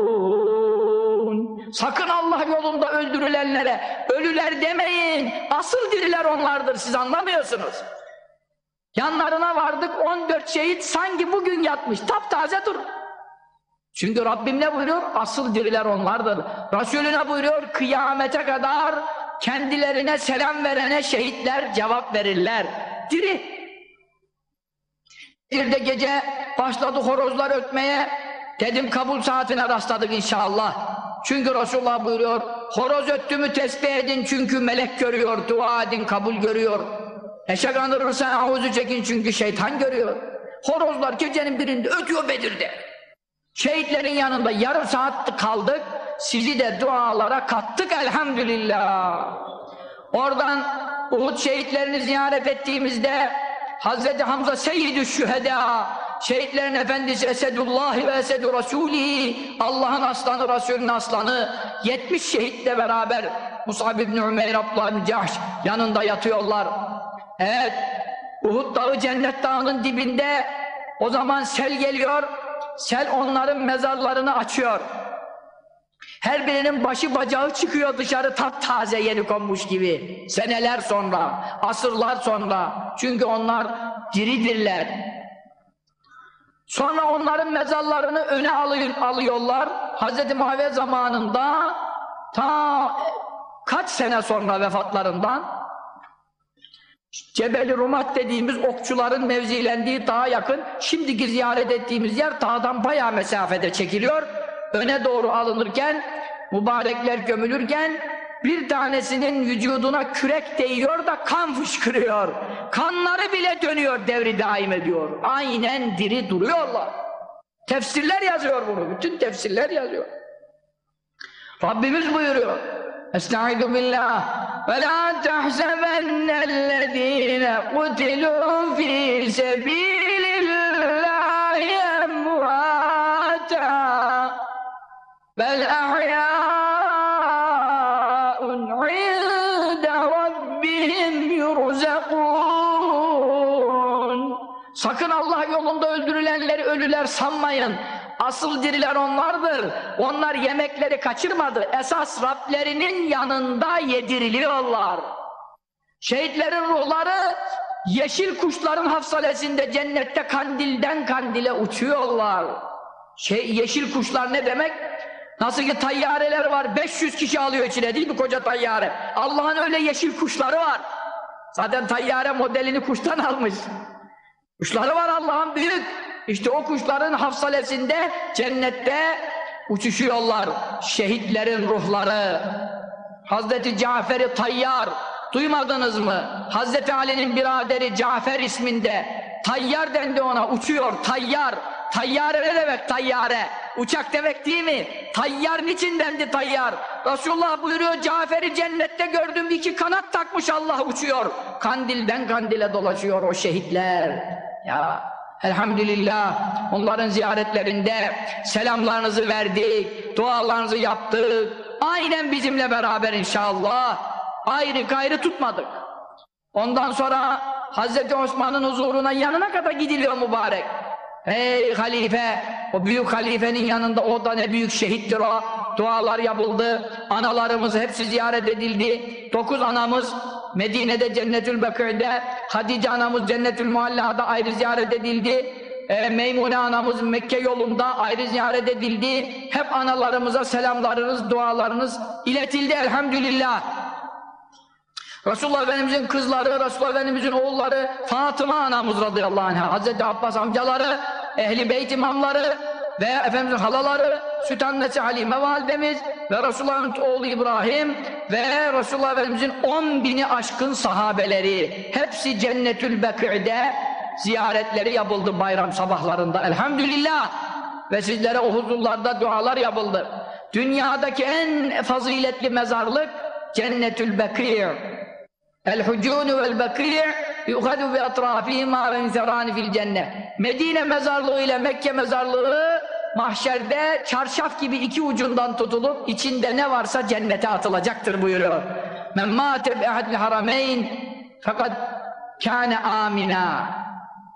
A: Sakın Allah yolunda öldürülenlere ölüler demeyin. Asıl diriler onlardır. Siz anlamıyorsunuz. Yanlarına vardık 14 şehit sanki bugün yatmış. Taptaze dur. Çünkü Rabbim ne buyuruyor? Asıl diriler onlardır. Resulüne buyuruyor kıyamete kadar kendilerine selam verene şehitler cevap verirler. Diri. Bir de gece başladı horozlar ötmeye. Dedim kabul saatine rastladık inşallah. Çünkü Resulullah buyuruyor horoz öttü mü tesbih edin çünkü melek görüyor, dua edin kabul görüyor. Eşek anırırsa avuzu çekin çünkü şeytan görüyor. Horozlar gecenin birinde ötüyor Bedir'de. Şehitlerin yanında yarım saat kaldık. Sizi de dualara kattık elhamdülillah. Oradan Uhud şehitlerini ziyaret ettiğimizde Hazreti Hamza Seyyidü Şüheda şehitlerin efendisi Esedullah ve Esedu Resulü Allah'ın aslanı Resulünün aslanı 70 şehitle beraber Musab ibn Ümeyr Cahş yanında yatıyorlar. Evet, Uhud dağı cennet dağının dibinde o zaman sel geliyor, sel onların mezarlarını açıyor. Her birinin başı bacağı çıkıyor dışarı taptaze yeni konmuş gibi. Seneler sonra, asırlar sonra. Çünkü onlar diridirler. Sonra onların mezarlarını öne alıyor, alıyorlar. Hz. Muhammed zamanında ta kaç sene sonra vefatlarından Cebeli Rumat dediğimiz okçuların mevzilendiği dağa yakın şimdiki ziyaret ettiğimiz yer dağdan bayağı mesafede çekiliyor. Öne doğru alınırken mübarekler gömülürken bir tanesinin vücuduna kürek değiyor da kan fışkırıyor. Kanları bile dönüyor devri daim ediyor. Aynen diri duruyorlar. Tefsirler yazıyor bunu. Bütün tefsirler yazıyor. Rabbimiz buyuruyor. Estaizu billah. Ve la tahsebennellezine kutilû fî sebîlillâhi emvâta bel ahyâ'un yolunda öldürülenleri ölüler sanmayın. Asıl diriler onlardır. Onlar yemekleri kaçırmadı. Esas Rablerinin yanında yediriliyorlar. Şehitlerin ruhları yeşil kuşların hafsalesinde cennette kandilden kandile uçuyorlar. Şey, yeşil kuşlar ne demek? Nasıl ki tayyareler var 500 kişi alıyor içine değil mi koca tayyare? Allah'ın öyle yeşil kuşları var. Zaten tayyare modelini kuştan almış. Kuşları var Allah'ın büyük. İşte o kuşların hafsalesinde cennette uçuşuyorlar. Şehitlerin ruhları. Hazreti Cafer-i Tayyar duymadınız mı? Hazreti Ali'nin biraderi Cafer isminde Tayyar dendi ona uçuyor Tayyar. Tayyare ne demek tayyare? Uçak demek değil mi? Tayyar niçin dendi tayyar? Resulullah buyuruyor Cafer'i cennette gördüm iki kanat takmış Allah uçuyor. Kandilden kandile dolaşıyor o şehitler. Ya elhamdülillah onların ziyaretlerinde selamlarınızı verdik, dualarınızı yaptık. Aynen bizimle beraber inşallah. Ayrı gayrı tutmadık. Ondan sonra Hazreti Osman'ın huzuruna yanına kadar gidiliyor mübarek. Ey halife, o büyük halifenin yanında o da ne büyük şehittir o. Dualar yapıldı, analarımız hepsi ziyaret edildi. Dokuz anamız Medine'de Cennetül Bekir'de, Hatice anamız Cennetül Mualla'da ayrı ziyaret edildi. E, Meymune anamız Mekke yolunda ayrı ziyaret edildi. Hep analarımıza selamlarınız, dualarınız iletildi elhamdülillah. Resulullah Efendimizin kızları, Resulullah Efendimizin oğulları, Fatıma anamız radıyallahu anh, Hazreti Abbas amcaları, Ehli Beyt imamları ve Efendimizin halaları, Süt annesi Halime validemiz ve Resulullah'ın oğlu İbrahim ve Resulullah Efendimizin on bini aşkın sahabeleri hepsi Cennetül Bekir'de ziyaretleri yapıldı bayram sabahlarında elhamdülillah ve sizlere o huzurlarda dualar yapıldı. Dünyadaki en faziletli mezarlık Cennetül Bekir. El-Hucun ve'l-Bekir yuhadu bi atrafihima ve inzirani fil cennet. Medine mezarlığı ile Mekke mezarlığı mahşerde çarşaf gibi iki ucundan tutulup içinde ne varsa cennete atılacaktır buyuruyor. Men mâte bi ahadil harameyn fakat kâne amina.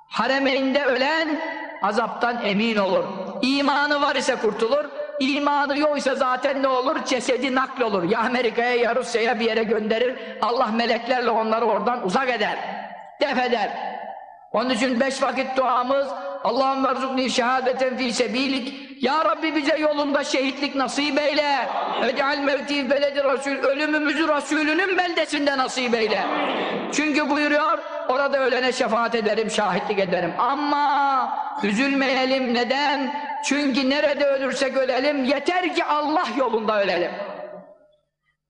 A: Haremeynde ölen azaptan emin olur. İmanı var ise kurtulur, İmanı yok ise zaten ne olur? Cesedi nakl olur. Ya Amerika'ya ya Rusya'ya bir yere gönderir. Allah meleklerle onları oradan uzak eder. Def eder. Onun için beş vakit duamız Allah'ım verzukni şehadeten fi sebilik Ya Rabbi bize yolunda şehitlik nasip eyle. Ec'al mevti beledi Resul. Ölümümüzü Resulünün beldesinde nasip eyle. Çünkü buyuruyor orada ölene şefaat ederim, şahitlik ederim. Ama üzülmeyelim. Neden? Çünkü nerede ölürsek ölelim yeter ki Allah yolunda ölelim.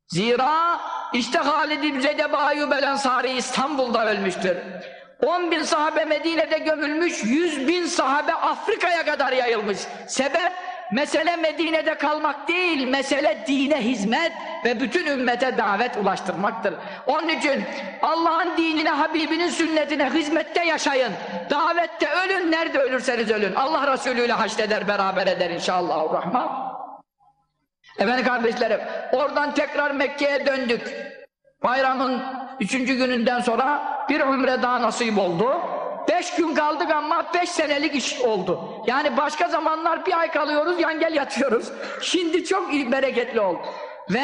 A: Zira işte Halid İbn Zeyd Ebu Ensari İstanbul'da ölmüştür. 10 bin sahabe Medine'de gömülmüş, 100 bin sahabe Afrika'ya kadar yayılmış. Sebep, mesele Medine'de kalmak değil, mesele dine hizmet ve bütün ümmete davet ulaştırmaktır. Onun için Allah'ın dinine, Habibinin sünnetine hizmette yaşayın. Davette ölün, nerede ölürseniz ölün. Allah Resulü ile haşreder, beraber eder inşallah. Rahman. Efendim kardeşlerim, oradan tekrar Mekke'ye döndük. Bayramın üçüncü gününden sonra bir umre daha nasip oldu. Beş gün kaldık ama beş senelik iş oldu. Yani başka zamanlar bir ay kalıyoruz, yan gel yatıyoruz. Şimdi çok bereketli oldu. Ve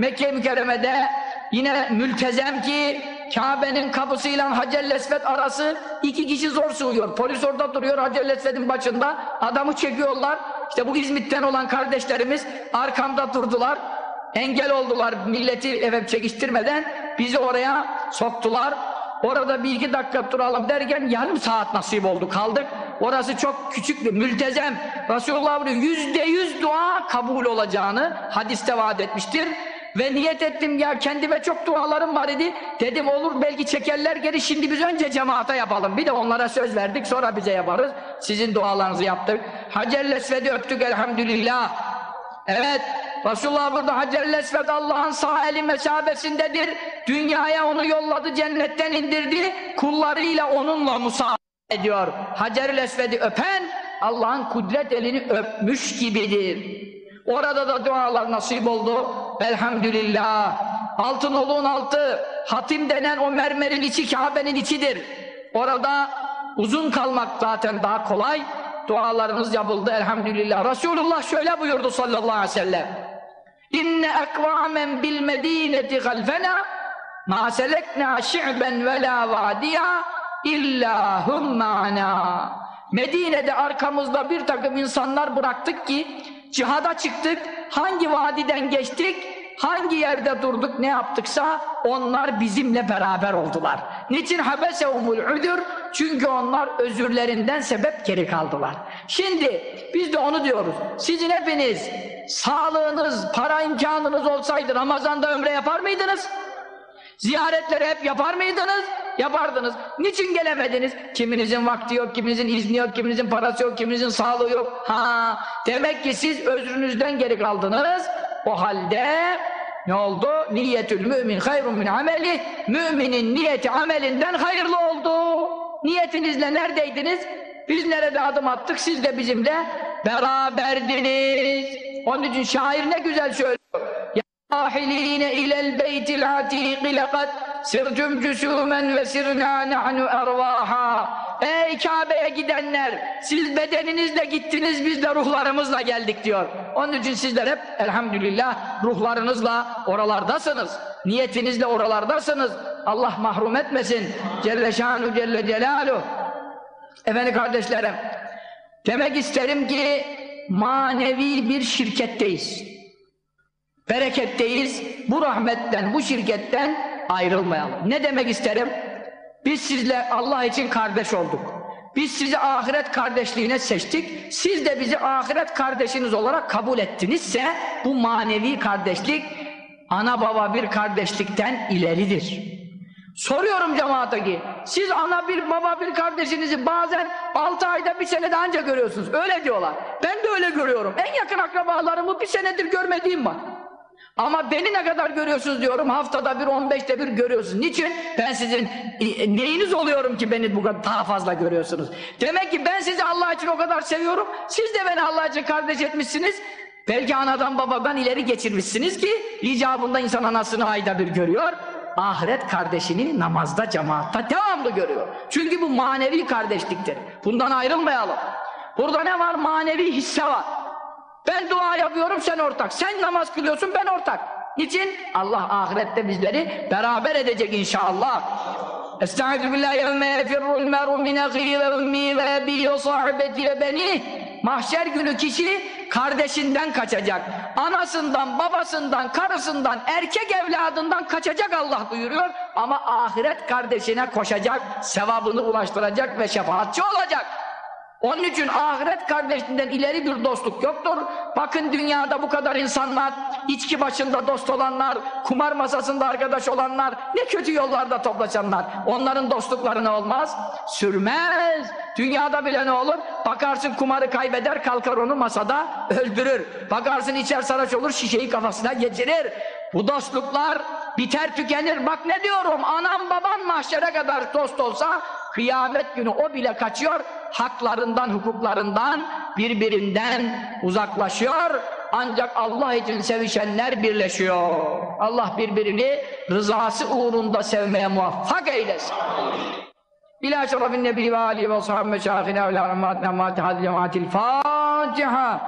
A: Mekke-i Mükerreme'de yine mültezem ki Kabe'nin kapısıyla Hacer Lesvet arası iki kişi zor sığıyor. Polis orada duruyor Hacer Lesvet'in başında. Adamı çekiyorlar. İşte bu İzmit'ten olan kardeşlerimiz arkamda durdular. Engel oldular milleti eve çekiştirmeden. Bizi oraya soktular. Orada bir iki dakika duralım derken yarım saat nasip oldu kaldık. Orası çok küçük bir mültezem. Resulullah yüzde yüz dua kabul olacağını hadiste vaat etmiştir. Ve niyet ettim ya kendime çok dualarım var idi. Dedim olur belki çekerler geri şimdi biz önce cemaate yapalım. Bir de onlara söz verdik sonra bize yaparız. Sizin dualarınızı yaptık. Hacer Lesved'i öptük elhamdülillah. Evet Resulullah burada Hacer-i Esved Allah'ın sağ eli mesabesindedir. Dünyaya onu yolladı, cennetten indirdi. Kullarıyla onunla musaade ediyor. Hacer-i Esved'i öpen Allah'ın kudret elini öpmüş gibidir. Orada da dualar nasip oldu. Elhamdülillah. Altın oluğun altı, hatim denen o mermerin içi Kabe'nin içidir. Orada uzun kalmak zaten daha kolay. Dualarımız yapıldı elhamdülillah. Resulullah şöyle buyurdu sallallahu aleyhi ve sellem. İnne ekvamen bil medineti galfena ma selekna şi'ben ve la vadiya illa hum. Medine'de arkamızda bir takım insanlar bıraktık ki cihada çıktık, hangi vadiden geçtik, hangi yerde durduk, ne yaptıksa onlar bizimle beraber oldular. Niçin habesehumul udur? Çünkü onlar özürlerinden sebep geri kaldılar. Şimdi biz de onu diyoruz. Sizin hepiniz sağlığınız, para imkanınız olsaydı Ramazan'da ömre yapar mıydınız? Ziyaretleri hep yapar mıydınız? yapardınız. Niçin gelemediniz? Kiminizin vakti yok, kiminizin izni yok, kiminizin parası yok, kiminizin sağlığı yok. Ha, demek ki siz özrünüzden geri kaldınız. O halde ne oldu? Niyetül mümin hayrun min ameli. Müminin niyeti amelinden hayırlı oldu. Niyetinizle neredeydiniz? Biz nerede adım attık? Siz de bizimle beraberdiniz. Onun için şair ne güzel söylüyor. Ya ilel beytil atiqi lekad sirtüm cüsûmen ve sirnâ nehnu ervâhâ Ey Kabe'ye gidenler siz bedeninizle gittiniz biz de ruhlarımızla geldik diyor. Onun için sizler hep elhamdülillah ruhlarınızla oralardasınız. Niyetinizle oralardasınız. Allah mahrum etmesin. Celle şanu celle celaluhu. Efendim kardeşlerim demek isterim ki manevi bir şirketteyiz. Bereketteyiz. Bu rahmetten, bu şirketten ayrılmayalım. Ne demek isterim? Biz sizle Allah için kardeş olduk. Biz sizi ahiret kardeşliğine seçtik. Siz de bizi ahiret kardeşiniz olarak kabul ettinizse bu manevi kardeşlik ana baba bir kardeşlikten ileridir. Soruyorum cemaate ki siz ana bir baba bir kardeşinizi bazen altı ayda bir senede anca görüyorsunuz. Öyle diyorlar. Ben de öyle görüyorum. En yakın akrabalarımı bir senedir görmediğim var. Ama beni ne kadar görüyorsunuz diyorum, haftada bir, on beşte bir görüyorsunuz. Niçin? Ben sizin e, neyiniz oluyorum ki beni bu kadar daha fazla görüyorsunuz? Demek ki ben sizi Allah için o kadar seviyorum, siz de beni Allah için kardeş etmişsiniz. Belki anadan babadan ileri geçirmişsiniz ki, icabında insan anasını ayda bir görüyor, ahiret kardeşini namazda, cemaatta devamlı görüyor. Çünkü bu manevi kardeşliktir. Bundan ayrılmayalım. Burada ne var? Manevi hisse var. Ben dua yapıyorum sen ortak. Sen namaz kılıyorsun ben ortak. Niçin? Allah ahirette bizleri beraber edecek inşallah. Estaizu billahi yevme yefirrul meru min ahihi ve ummi ve ebi ve sahibeti ve beni. Mahşer günü kişi kardeşinden kaçacak. Anasından, babasından, karısından, erkek evladından kaçacak Allah buyuruyor. Ama ahiret kardeşine koşacak, sevabını ulaştıracak ve şefaatçi olacak. Onun için ahiret kardeşinden ileri bir dostluk yoktur. Bakın dünyada bu kadar insan var. İçki başında dost olanlar, kumar masasında arkadaş olanlar, ne kötü yollarda toplaşanlar. Onların dostlukları ne olmaz? Sürmez. Dünyada bile ne olur? Bakarsın kumarı kaybeder, kalkar onu masada öldürür. Bakarsın içer sarhoş olur, şişeyi kafasına geçirir. Bu dostluklar biter tükenir. Bak ne diyorum, anam baban mahşere kadar dost olsa, kıyamet günü o bile kaçıyor, haklarından, hukuklarından birbirinden uzaklaşıyor. Ancak Allah için sevişenler birleşiyor. Allah birbirini rızası uğrunda sevmeye muvaffak eylesin. İlâ şerefin nebi ve âlihi ve sahâb meşâhine ve lâ rahmâtine mâtihâd cemâtil Fâtiha.